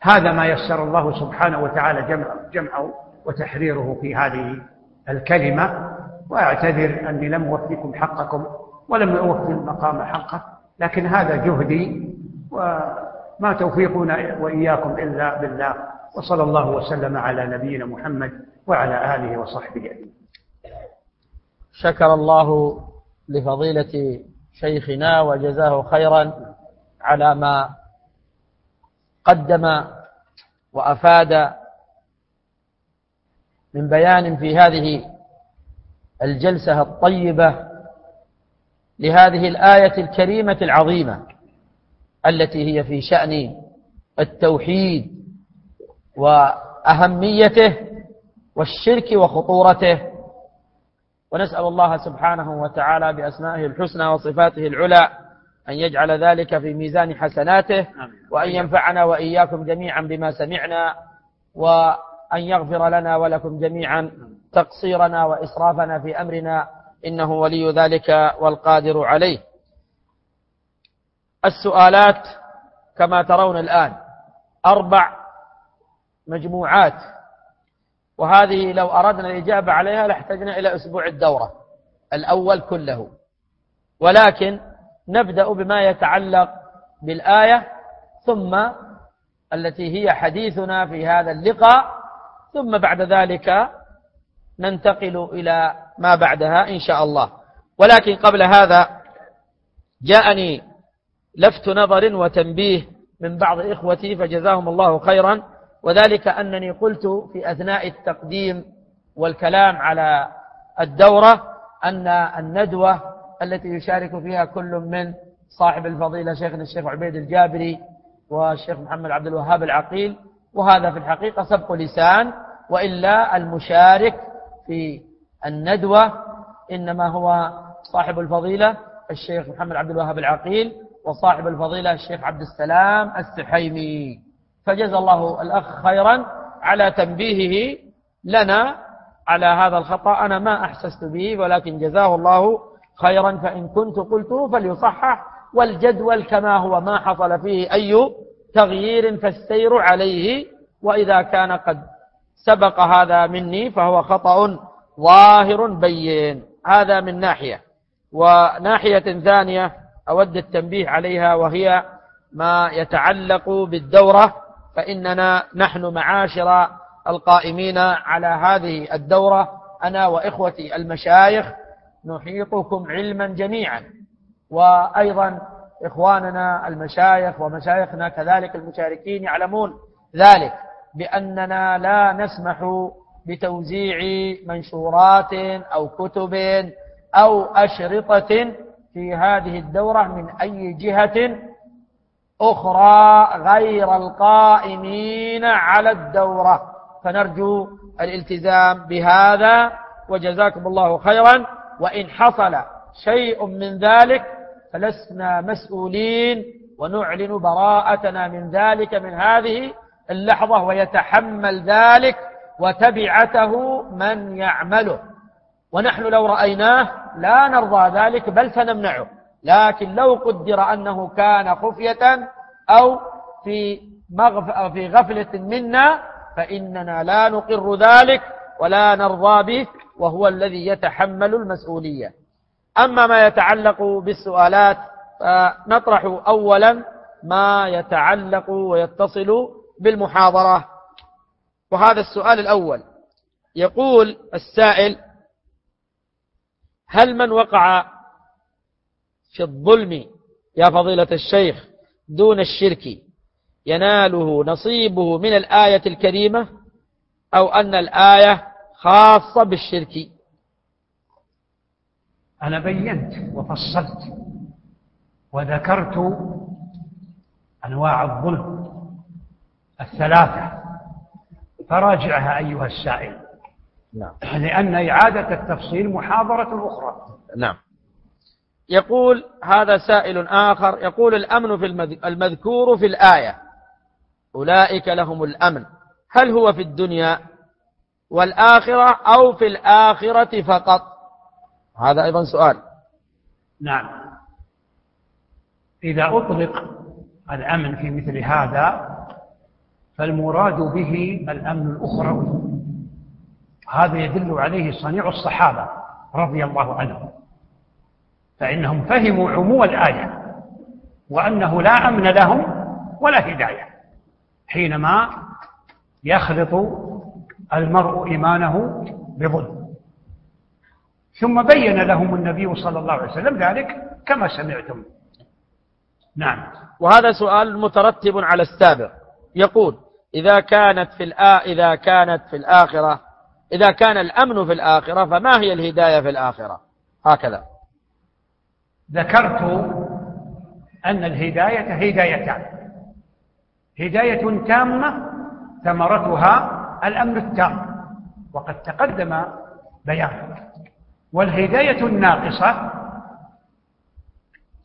هذا ما يسر الله سبحانه وتعالى جمع جمعه وتحريره في هذه الكلمة. وأعتذر أني لم أوفيكم حقكم ولم أوفي المقام حقه لكن هذا جهدي وما توفيقنا وإياكم إلا بالله. وصلى الله وسلم على نبينا محمد وعلى آله وصحبه أجمعين. شكر الله لفضيلة شيخنا وجزاه خيرا على ما قدم وأفاد من بيان في هذه الجلسة الطيبة لهذه الآية الكريمة العظيمة التي هي في شأن التوحيد وأهميته والشرك وخطورته ونسأل الله سبحانه وتعالى بأسمائه الحسنى وصفاته العلى أن يجعل ذلك في ميزان حسناته وأن ينفعنا وإياكم جميعا بما سمعنا وأن يغفر لنا ولكم جميعا تقصيرنا وإسرافنا في أمرنا إنه ولي ذلك والقادر عليه. السؤالات كما ترون الآن أربع مجموعات وهذه لو أردنا الإجابة عليها لاحتجنا إلى أسبوع الدورة الأول كله. ولكن نبدأ بما يتعلق بالآية ثم التي هي حديثنا في هذا اللقاء ثم بعد ذلك ننتقل إلى ما بعدها إن شاء الله. ولكن قبل هذا جاءني لفت نظر وتنبيه من بعض إخوتي فجزاهم الله خيرا. وذلك أنني قلت في أثناء التقديم والكلام على الدورة أن الندوة التي يشارك فيها كل من صاحب الفضيلة شيخنا الشيخ عبيد الجابري والشيخ محمد عبد الوهاب العقيل وهذا في الحقيقة سبق لسان وإلا المشارك في الندوة إنما هو صاحب الفضيلة الشيخ محمد عبد الوهاب العقيل وصاحب الفضيلة الشيخ عبد السلام السحيمي. فجزى الله الأخ خيرا على تنبيهه لنا على هذا الخطأ. أنا ما أحسست به ولكن جزاه الله خيرا. فإن كنت قلته فليصحح والجدول كما هو ما حصل فيه أي تغيير فالسير عليه. وإذا كان قد سبق هذا مني فهو خطأ ظاهر بين. هذا من ناحية. وناحية ثانية أود التنبيه عليها وهي ما يتعلق بالدورة. فإننا نحن معاشر القائمين على هذه الدورة. أنا وإخوتي المشايخ نحيطكم علما جميعا. وأيضا إخواننا المشايخ ومشايخنا كذلك المشاركين يعلمون ذلك بأننا لا نسمح بتوزيع منشورات أو كتب أو أشرطة في هذه الدورة من أي جهة أخرى غير القائمين على الدورة. فنرجو الالتزام بهذا وجزاكم الله خيرا. وإن حصل شيء من ذلك فلسنا مسؤولين ونعلن براءتنا من ذلك من هذه اللحظة ويتحمل ذلك وتبعته من يعمله. ونحن لو رأيناه لا نرضى ذلك بل سنمنعه. لكن لو قدر أنه كان خفية أو في, مغف أو في غفلة منا فإننا لا نقر ذلك ولا نرضى به وهو الذي يتحمل المسؤولية. أما ما يتعلق بالسؤالات فنطرح أولا ما يتعلق ويتصل بالمحاضرة. وهذا السؤال الأول. يقول السائل هل من وقع في الظلم يا فضيلة الشيخ دون الشرك. يناله نصيبه من الآية الكريمة أو أن الآية خاصة بالشرك. أنا بينت وفصلت وذكرت أنواع الظلم الثلاثة فراجعها أيها السائل. نعم. لأن إعادة التفصيل محاضرة أخرى. نعم. يقول هذا سائل آخر يقول الأمن في المذكور في الآية. أولئك لهم الأمن. هل هو في الدنيا والآخرة أو في الآخرة فقط؟ هذا أيضا سؤال. نعم. إذا أطلق الأمن في مثل هذا فالمراد به الأمن الأخروي هذا يدل عليه صنيع الصحابة رضي الله عنهم. فإنهم فهموا عموم الآية وأنه لا أمن لهم ولا هداية حينما يخلط المرء إيمانه بظلم. ثم بين لهم النبي صلى الله عليه وسلم ذلك كما سمعتم. نعم. وهذا سؤال مترتب على السابق. يقول إذا كانت في الآ... إذا كانت في الآخرة إذا كان الأمن في الآخرة فما هي الهداية في الآخرة؟ هكذا. ذكرت أن الهداية هدايتان. هداية تامة ثمرتها الأمن التام. وقد تقدم بيانه والهداية الناقصة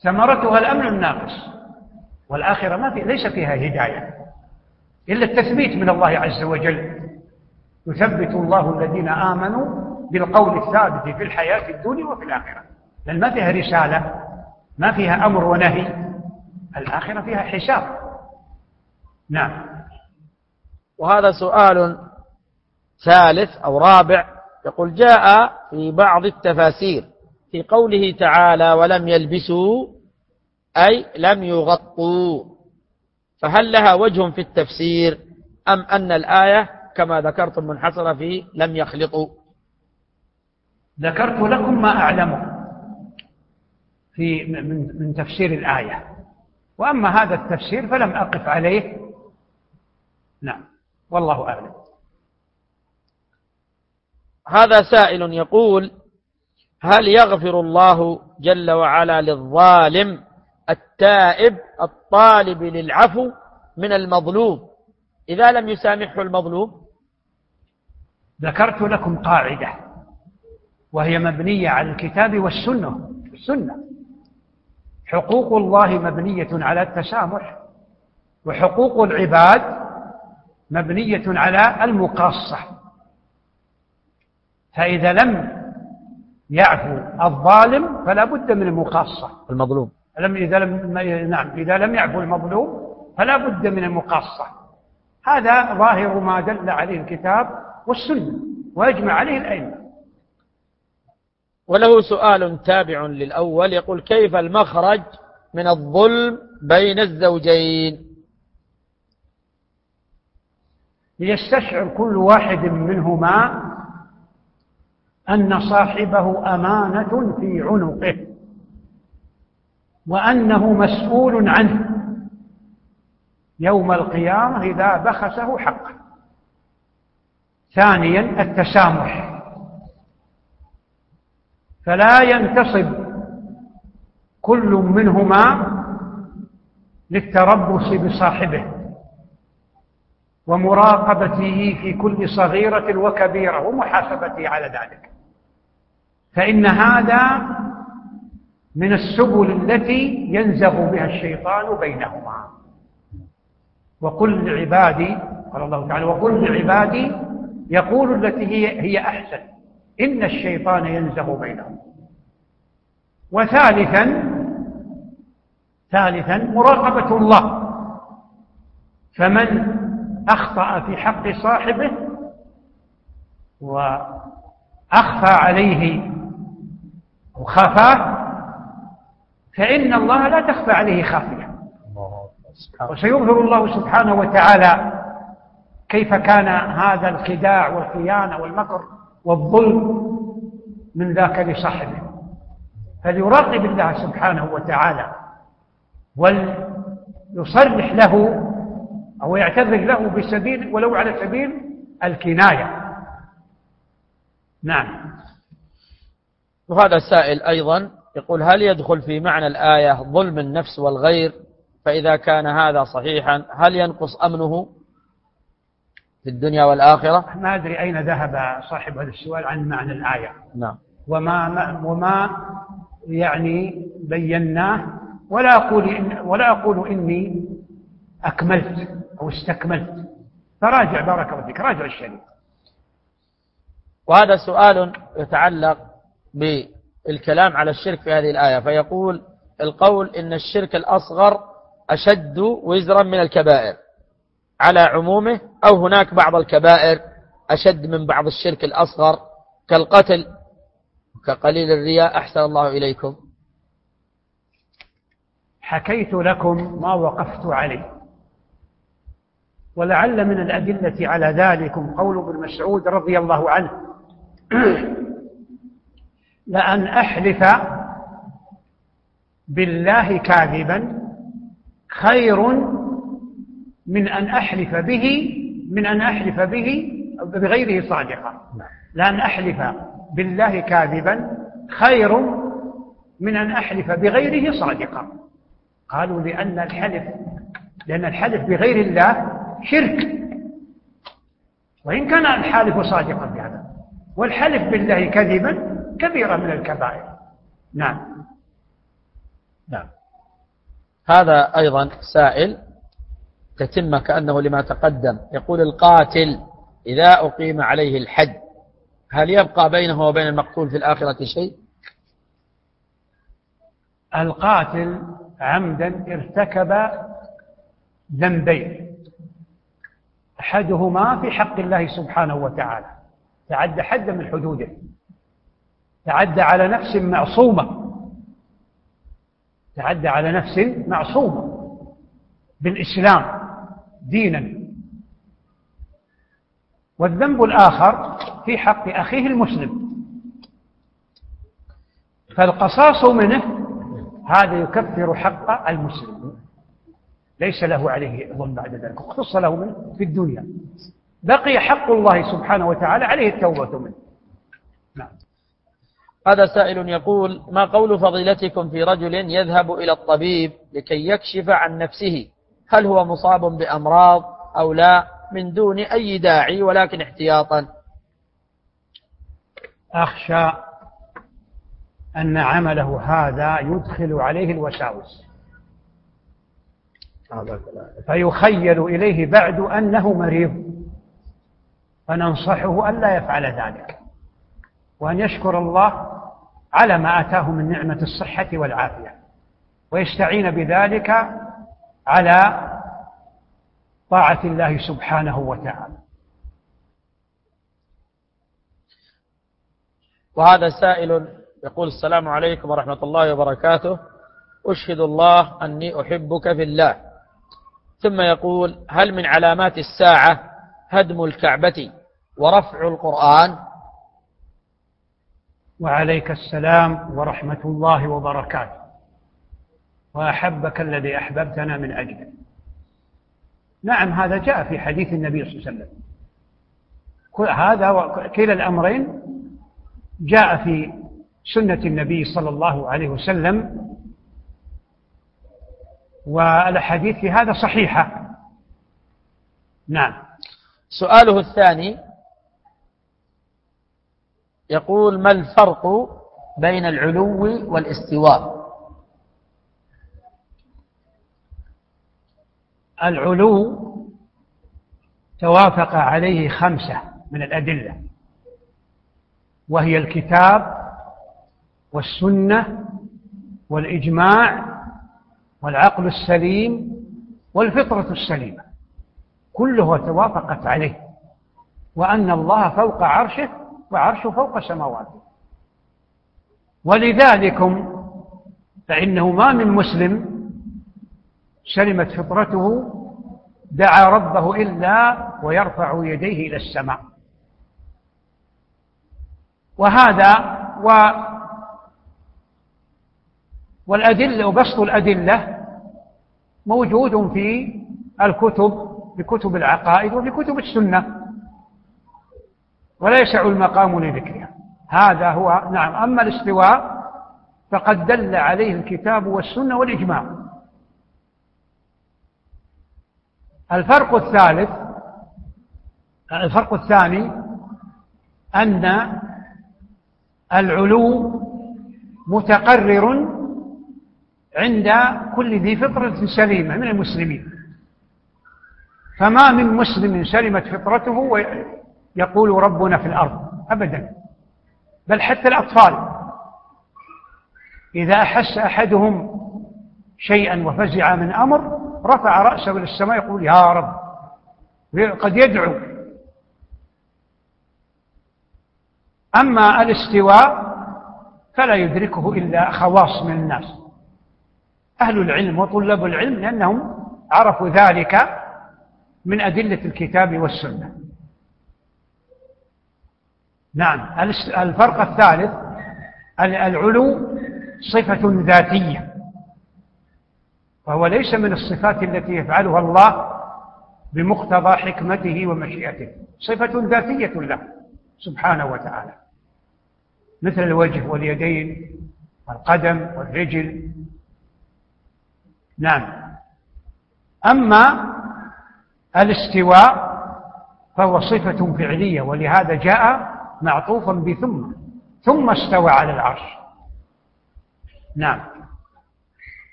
ثمرتها الأمن الناقص. والآخرة ما في ليس فيها هداية. إلا التثبيت من الله عز وجل. يثبت الله الذين آمنوا بالقول الثابت في الحياة الدنيا وفي الآخرة. لأن ما فيها رسالة ما فيها أمر ونهي الآخرة فيها حساب. نعم. وهذا سؤال ثالث أو رابع. يقول جاء في بعض التفاسير في قوله تعالى ولم يلبسوا أي لم يغطوا فهل لها وجه في التفسير؟ أم أن الآية كما ذكرتم منحصرة في لم يخلطوا ذكرت لكم ما أعلمه. في من من تفسير الآية. وأما هذا التفسير فلم أقف عليه. نعم. والله أعلم. هذا سائل يقول هل يغفر الله جل وعلا للظالم التائب الطالب للعفو من المظلوم؟ إذا لم يسامحه المظلوم؟ ذكرت لكم قاعدة وهي مبنية على الكتاب والسنة. السنة. حقوق الله مبنية على التسامح وحقوق العباد مبنية على المقاصة. فإذا لم يعفو الظالم فلا بد من المقاصة. المظلوم. لم إذا لم نعم إذا لم يعفو المظلوم فلا بد من المقاصة. هذا ظاهر ما دل عليه الكتاب والسنة ويجمع عليه الأئمة. وله سؤال تابع للأول يقول كيف المخرج من الظلم بين الزوجين؟ ليستشعر كل واحد منهما أن صاحبه أمانة في عنقه وأنه مسؤول عنه يوم القيامة إذا بخسه حقه. ثانيا التسامح. فلا ينتصب كل منهما للتربص بصاحبه ومراقبته في كل صغيرة وكبيرة ومحاسبته على ذلك. فإن هذا من السبل التي ينزغ بها الشيطان بينهما. وقل لعبادي قال الله تعالى وقل لعبادي يقول التي هي هي أحسن. إن الشيطان ينزغ بينهم. وثالثا ثالثا مراقبة الله. فمن أخطأ في حق صاحبه وأخفى عليه وخافاه فإن الله لا تخفى عليه خافية. وسيظهر الله سبحانه وتعالى كيف كان هذا الخداع والخيانة والمكر. والظلم من ذاك لصاحبه فليراقب الله سبحانه وتعالى وليصرح له أو يعتذر له بسبيل ولو على سبيل الكناية. نعم. وهذا السائل أيضا يقول هل يدخل في معنى الآية ظلم النفس والغير؟ فإذا كان هذا صحيحا هل ينقص أمنه؟ في الدنيا والآخرة؟ ما أدري أين ذهب صاحب هذا السؤال عن معنى الآية. نعم. وما وما يعني بيناه ولا أقول إن ولا أقول إني أكملت أو استكملت. فراجع بارك الله فيك راجع الشريف وهذا سؤال يتعلق بالكلام على الشرك في هذه الآية فيقول القول إن الشرك الأصغر أشد وزرا من الكبائر. على عمومه أو هناك بعض الكبائر أشد من بعض الشرك الأصغر كالقتل. كقليل الرياء أحسن الله إليكم. حكيت لكم ما وقفت عليه. ولعل من الأدلة على ذلك قول ابن مسعود رضي الله عنه لأن أحلف بالله كاذبا خير من أن أحلف به من أن أحلف به بغيره صادقا. لأن أحلف بالله كاذبا خير من أن أحلف بغيره صادقا. قالوا لأن الحلف لأن الحلف بغير الله شرك. وإن كان الحالف صادقا بهذا. والحلف بالله كذبا كبيرة من الكبائر. نعم. نعم. هذا أيضا سائل تتم كأنه لما تقدم. يقول القاتل إذا أقيم عليه الحد هل يبقى بينه وبين المقتول في الآخرة شيء؟ القاتل عمدا ارتكب ذنبين أحدهما في حق الله سبحانه وتعالى تعدى حدا من حدوده تعدى على نفس معصومة تعدى على نفس معصومة بالإسلام. دينا. والذنب الآخر في حق أخيه المسلم. فالقصاص منه هذا يكفر حق المسلم. ليس له عليه ظلم بعد ذلك. اختص له منه في الدنيا. بقي حق الله سبحانه وتعالى عليه التوبة منه. نعم. هذا سائل يقول ما قول فضيلتكم في رجل يذهب إلى الطبيب لكي يكشف عن نفسه؟ هل هو مصاب بأمراض أو لا من دون أي داعي ولكن احتياطا؟ أخشى أن عمله هذا يدخل عليه الوساوس. فيخيل إليه بعد أنه مريض. فننصحه ألا يفعل ذلك. وأن يشكر الله على ما آتاه من نعمة الصحة والعافية. ويستعين بذلك على طاعة الله سبحانه وتعالى. وهذا سائل يقول السلام عليكم ورحمة الله وبركاته. أشهد الله أني أحبك في الله. ثم يقول هل من علامات الساعة هدم الكعبة ورفع القرآن؟ وعليك السلام ورحمة الله وبركاته. وأحبك الذي أحببتنا من أجله نعم هذا جاء في حديث النبي صلى الله عليه وسلم. هذا كلا الأمرين جاء في سنة النبي صلى الله عليه وسلم والأحاديث في هذا صحيحة. نعم. سؤاله الثاني يقول ما الفرق بين العلو والاستواء؟ العلو توافق عليه خمسة من الأدلة وهي الكتاب والسنة والإجماع والعقل السليم والفطرة السليمة كلها توافقت عليه وأن الله فوق عرشه وعرشه فوق سماواته. ولذلك فإنه ما من مسلم سلمت فطرته دعا ربه إلا ويرفع يديه إلى السماء. وهذا و والأدلة وبسط الأدلة موجود في الكتب في كتب العقائد وفي كتب السنة. ولا يسع المقام لذكرها. هذا هو نعم أما الاستواء فقد دل عليه الكتاب والسنة والإجماع. الفرق الثالث الفرق الثاني أن العلو متقرر عند كل ذي فطرة سليمة من المسلمين. فما من مسلم سلمت فطرته ويقول ربنا في الأرض أبدا. بل حتى الأطفال. إذا أحس أحدهم شيئا وفزع من أمر رفع رأسه إلى السماء يقول يا رب. قد يدعو. أما الاستواء فلا يدركه إلا خواص من الناس. أهل العلم وطلاب العلم لأنهم عرفوا ذلك من أدلة الكتاب والسنة. نعم الفرق الثالث العلو صفة ذاتية. وهو ليس من الصفات التي يفعلها الله بمقتضى حكمته ومشيئته. صفة ذاتية له سبحانه وتعالى. مثل الوجه واليدين والقدم والرجل. نعم. أما الاستواء فهو صفة فعلية ولهذا جاء معطوفا بثم ثم استوى على العرش. نعم.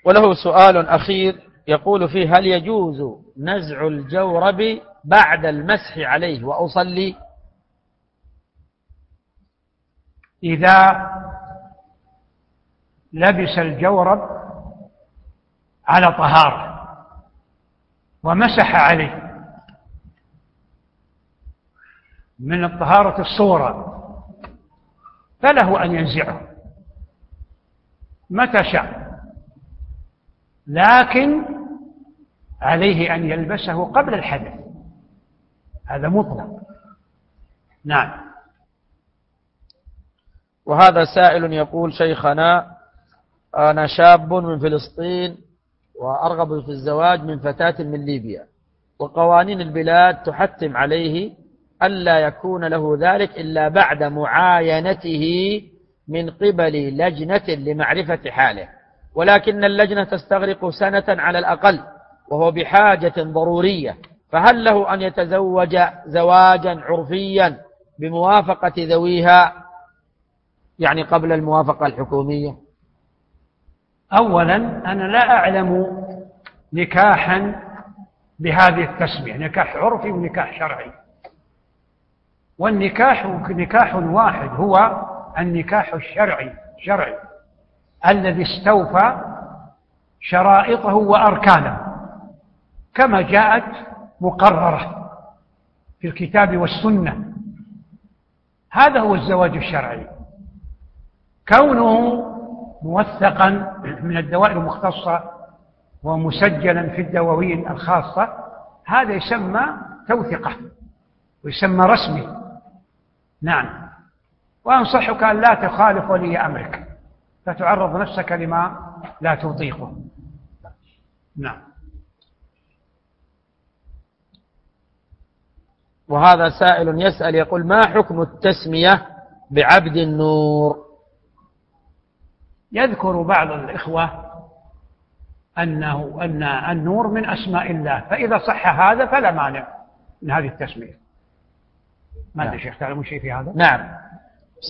وله سؤال أخير يقول فيه هل يجوز نزع الجورب بعد المسح عليه وأصلي؟ إذا لبس الجورب على طهارة ومسح عليه من الطهارة الصورة فله أن ينزعه متى شاء. لكن عليه أن يلبسه قبل الحدث. هذا مطلق. نعم. وهذا سائل يقول شيخنا أنا شاب من فلسطين وأرغب في الزواج من فتاة من ليبيا وقوانين البلاد تحتم عليه ألا يكون له ذلك إلا بعد معاينته من قبل لجنة لمعرفة حاله. ولكن اللجنة تستغرق سنة على الأقل وهو بحاجة ضرورية. فهل له أن يتزوج زواجا عرفيا بموافقة ذويها؟ يعني قبل الموافقة الحكومية. أولا أنا لا أعلم نكاحا بهذه التسمية نكاح عرفي ونكاح شرعي. والنكاح نكاح واحد هو النكاح الشرعي شرعي. الذي استوفى شرائطه وأركانه كما جاءت مقررة في الكتاب والسنة. هذا هو الزواج الشرعي. كونه موثقا من الدوائر المختصة ومسجلا في الدواوين الخاصة هذا يسمى توثقة ويسمى رسمي. نعم. وأنصحك أن لا تخالف ولي أمرك. فتعرض نفسك لما لا تطيقه نعم. وهذا سائل يسأل يقول ما حكم التسمية بعبد النور؟ يذكر بعض الإخوة أنه أن النور من أسماء الله فإذا صح هذا فلا مانع من هذه التسمية. ما أدري نعم. شيخ تعلمون شيء في هذا؟ نعم.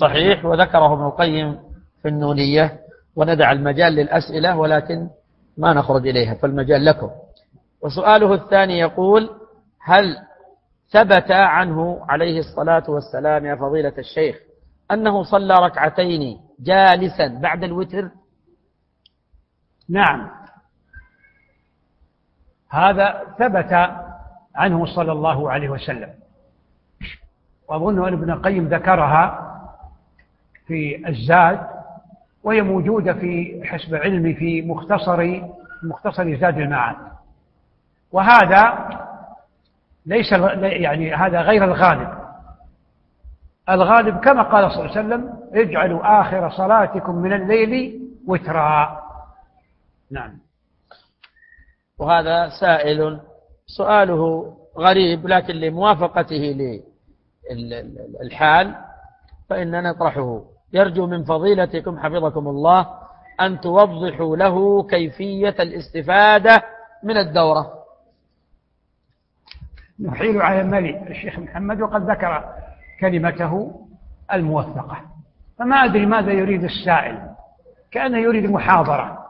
صحيح وذكره ابن القيم النونية وندع المجال للأسئلة ولكن ما نخرج إليها فالمجال لكم. وسؤاله الثاني يقول هل ثبت عنه عليه الصلاة والسلام يا فضيلة الشيخ أنه صلى ركعتين جالسا بعد الوتر؟ نعم. هذا ثبت عنه صلى الله عليه وسلم. وأظن أن ابن القيم ذكرها في الزاد وهي موجودة في حسب علمي في مختصر مختصر زاد المعاد وهذا ليس يعني هذا غير الغالب. الغالب كما قال صلى الله عليه وسلم اجعلوا آخر صلاتكم من الليل وترا. نعم. وهذا سائل سؤاله غريب لكن لموافقته للحال فإننا نطرحه. يرجو من فضيلتكم حفظكم الله أن توضحوا له كيفية الاستفادة من الدورة. نحيل على الملي الشيخ محمد وقد ذكر كلمته الموثقة. فما أدري ماذا يريد السائل. كأنه يريد محاضرة.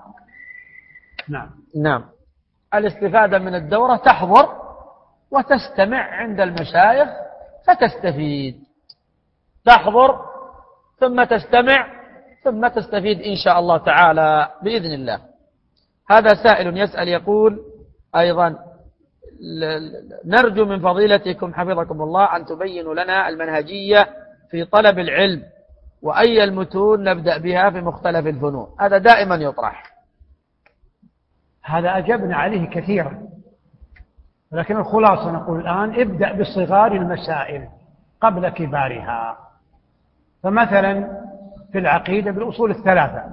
نعم. نعم. الاستفادة من الدورة تحضر وتستمع عند المشايخ فتستفيد. تحضر ثم تستمع ثم تستفيد إن شاء الله تعالى بإذن الله. هذا سائل يسأل يقول أيضا نرجو من فضيلتكم حفظكم الله أن تبينوا لنا المنهجية في طلب العلم وأي المتون نبدأ بها في مختلف الفنون. هذا دائما يطرح. هذا أجبنا عليه كثيرا. لكن الخلاصة نقول الآن ابدأ بصغار المسائل قبل كبارها. فمثلا في العقيدة بالأصول الثلاثة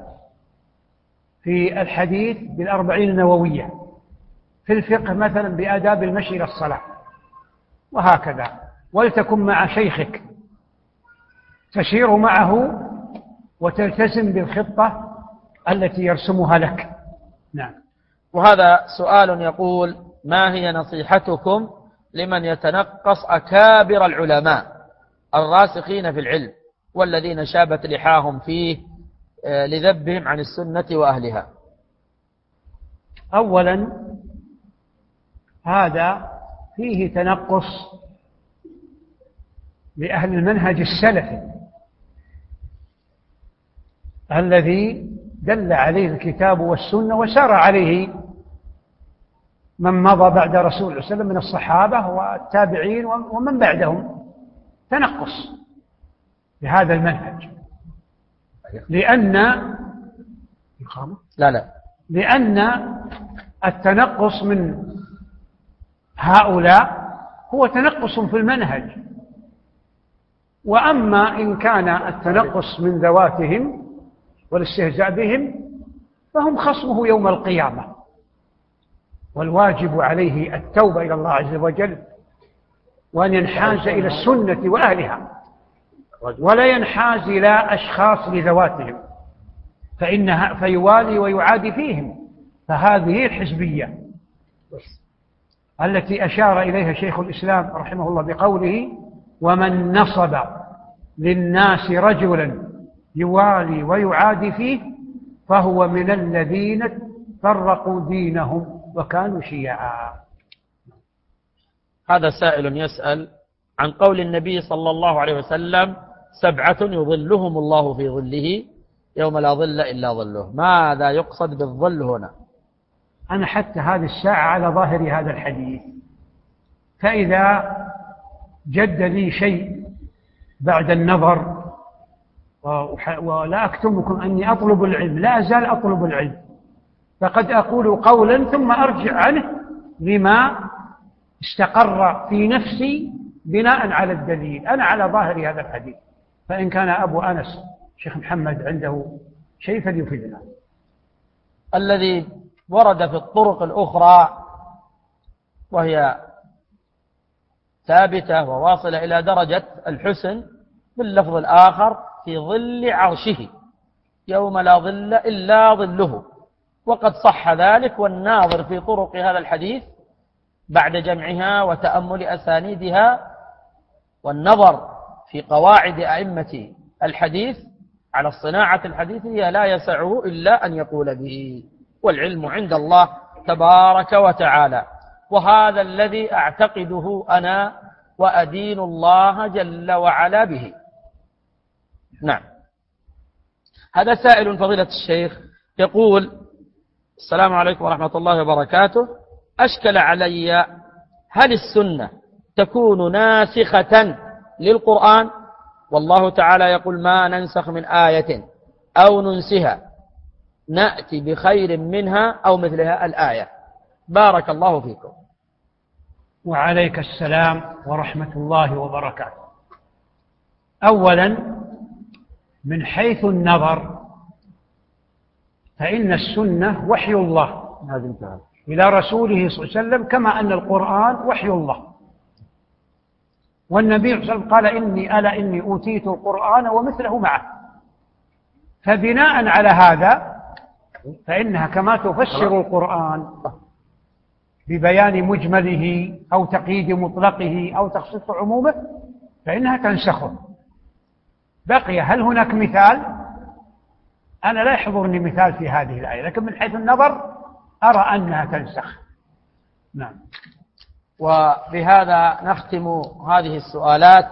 في الحديث بالأربعين النووية في الفقه مثلا بآداب المشي إلى الصلاة وهكذا. ولتكن مع شيخك تسير معه وتلتزم بالخطة التي يرسمها لك. نعم. وهذا سؤال يقول ما هي نصيحتكم لمن يتنقص أكابر العلماء الراسخين في العلم؟ والذين شابت لحاهم فيه آه، لذبهم عن السنة وأهلها. أولا هذا فيه تنقص لأهل المنهج السلفي الذي دل عليه الكتاب والسنة وسار عليه من مضى بعد رسول الله صلى الله عليه وسلم من الصحابة والتابعين ومن بعدهم. تنقص. لهذا المنهج. لأن لا لا. لأن التنقص من هؤلاء هو تنقص في المنهج. وأما إن كان التنقص من ذواتهم والاستهزاء بهم فهم خصمه يوم القيامة. والواجب عليه التوبة إلى الله عز وجل وأن ينحاز إلى السنة وأهلها. ولا ينحاز إلى أشخاص لذواتهم فإنها فيوالي ويعادي فيهم. فهذه الحزبية التي أشار إليها شيخ الإسلام رحمه الله بقوله ومن نصب للناس رجلا يوالي ويعادي فيه فهو من الذين فرقوا دينهم وكانوا شيعا. هذا سائل يسأل عن قول النبي صلى الله عليه وسلم سبعة يظلهم الله في ظله يوم لا ظل إلا ظله. ماذا يقصد بالظل هنا؟ أنا حتى هذه الساعة على ظاهر هذا الحديث. فإذا جد لي شيء بعد النظر ولا أكتمكم أني أطلب العلم لا أزال أطلب العلم. فقد أقول قولا ثم أرجع عنه لما استقر في نفسي بناء على الدليل. أنا على ظاهر هذا الحديث. فإن كان أبو أنس شيخ محمد عنده شيء فليفيدنا. الذي ورد في الطرق الأخرى وهي ثابتة وواصلة إلى درجة الحسن باللفظ الآخر في ظل عرشه يوم لا ظل إلا ظله. وقد صح ذلك والناظر في طرق هذا الحديث بعد جمعها وتأمل أسانيدها والنظر في قواعد أئمة الحديث على الصناعة الحديثية لا يسعه إلا أن يقول به والعلم عند الله تبارك وتعالى. وهذا الذي أعتقده أنا وأدين الله جل وعلا به. نعم. هذا سائل فضيلة الشيخ يقول السلام عليكم ورحمة الله وبركاته. أشكل علي هل السنة تكون ناسخة للقرآن والله تعالى يقول ما ننسخ من آية أو ننسها نأتي بخير منها أو مثلها الآية. بارك الله فيكم. وعليك السلام ورحمة الله وبركاته. أولا من حيث النظر فإن السنة وحي الله. إلى رسوله صلى الله عليه وسلم كما أن القرآن وحي الله. والنبي صلى الله عليه وسلم قال إني ألا إني أوتيت القرآن ومثله معه. فبناء على هذا فإنها كما تفسر القرآن ببيان مجمله أو تقييد مطلقه أو تخصيص عمومه فإنها تنسخه بقي هل هناك مثال؟ أنا لا يحضرني مثال في هذه الآية لكن من حيث النظر أرى أنها تنسخ. نعم. وبهذا نختم هذه السؤالات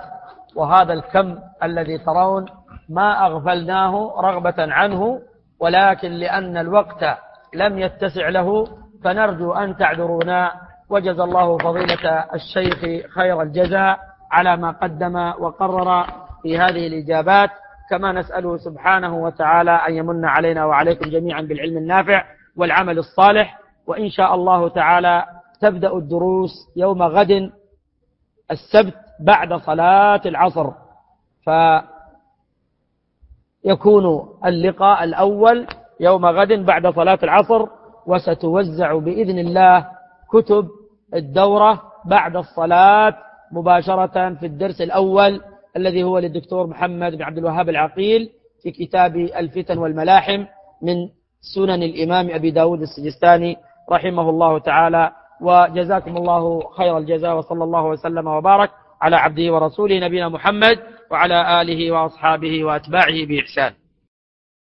وهذا الكم الذي ترون ما أغفلناه رغبة عنه ولكن لأن الوقت لم يتسع له فنرجو أن تعذرونا. وجزى الله فضيلة الشيخ خير الجزاء على ما قدم وقرر في هذه الإجابات. كما نسأله سبحانه وتعالى أن يمن علينا وعليكم جميعا بالعلم النافع والعمل الصالح. وإن شاء الله تعالى تبدأ الدروس يوم غد السبت بعد صلاة العصر. فيكون اللقاء الأول يوم غد بعد صلاة العصر وستوزع بإذن الله كتب الدورة بعد الصلاة مباشرة في الدرس الأول الذي هو للدكتور محمد بن عبد الوهاب العقيل في كتاب الفتن والملاحم من سنن الإمام أبي داود السجستاني رحمه الله تعالى. وجزاكم الله خير الجزاء وصلى الله وسلم وبارك على عبده ورسوله نبينا محمد وعلى آله وأصحابه وأتباعه بإحسان.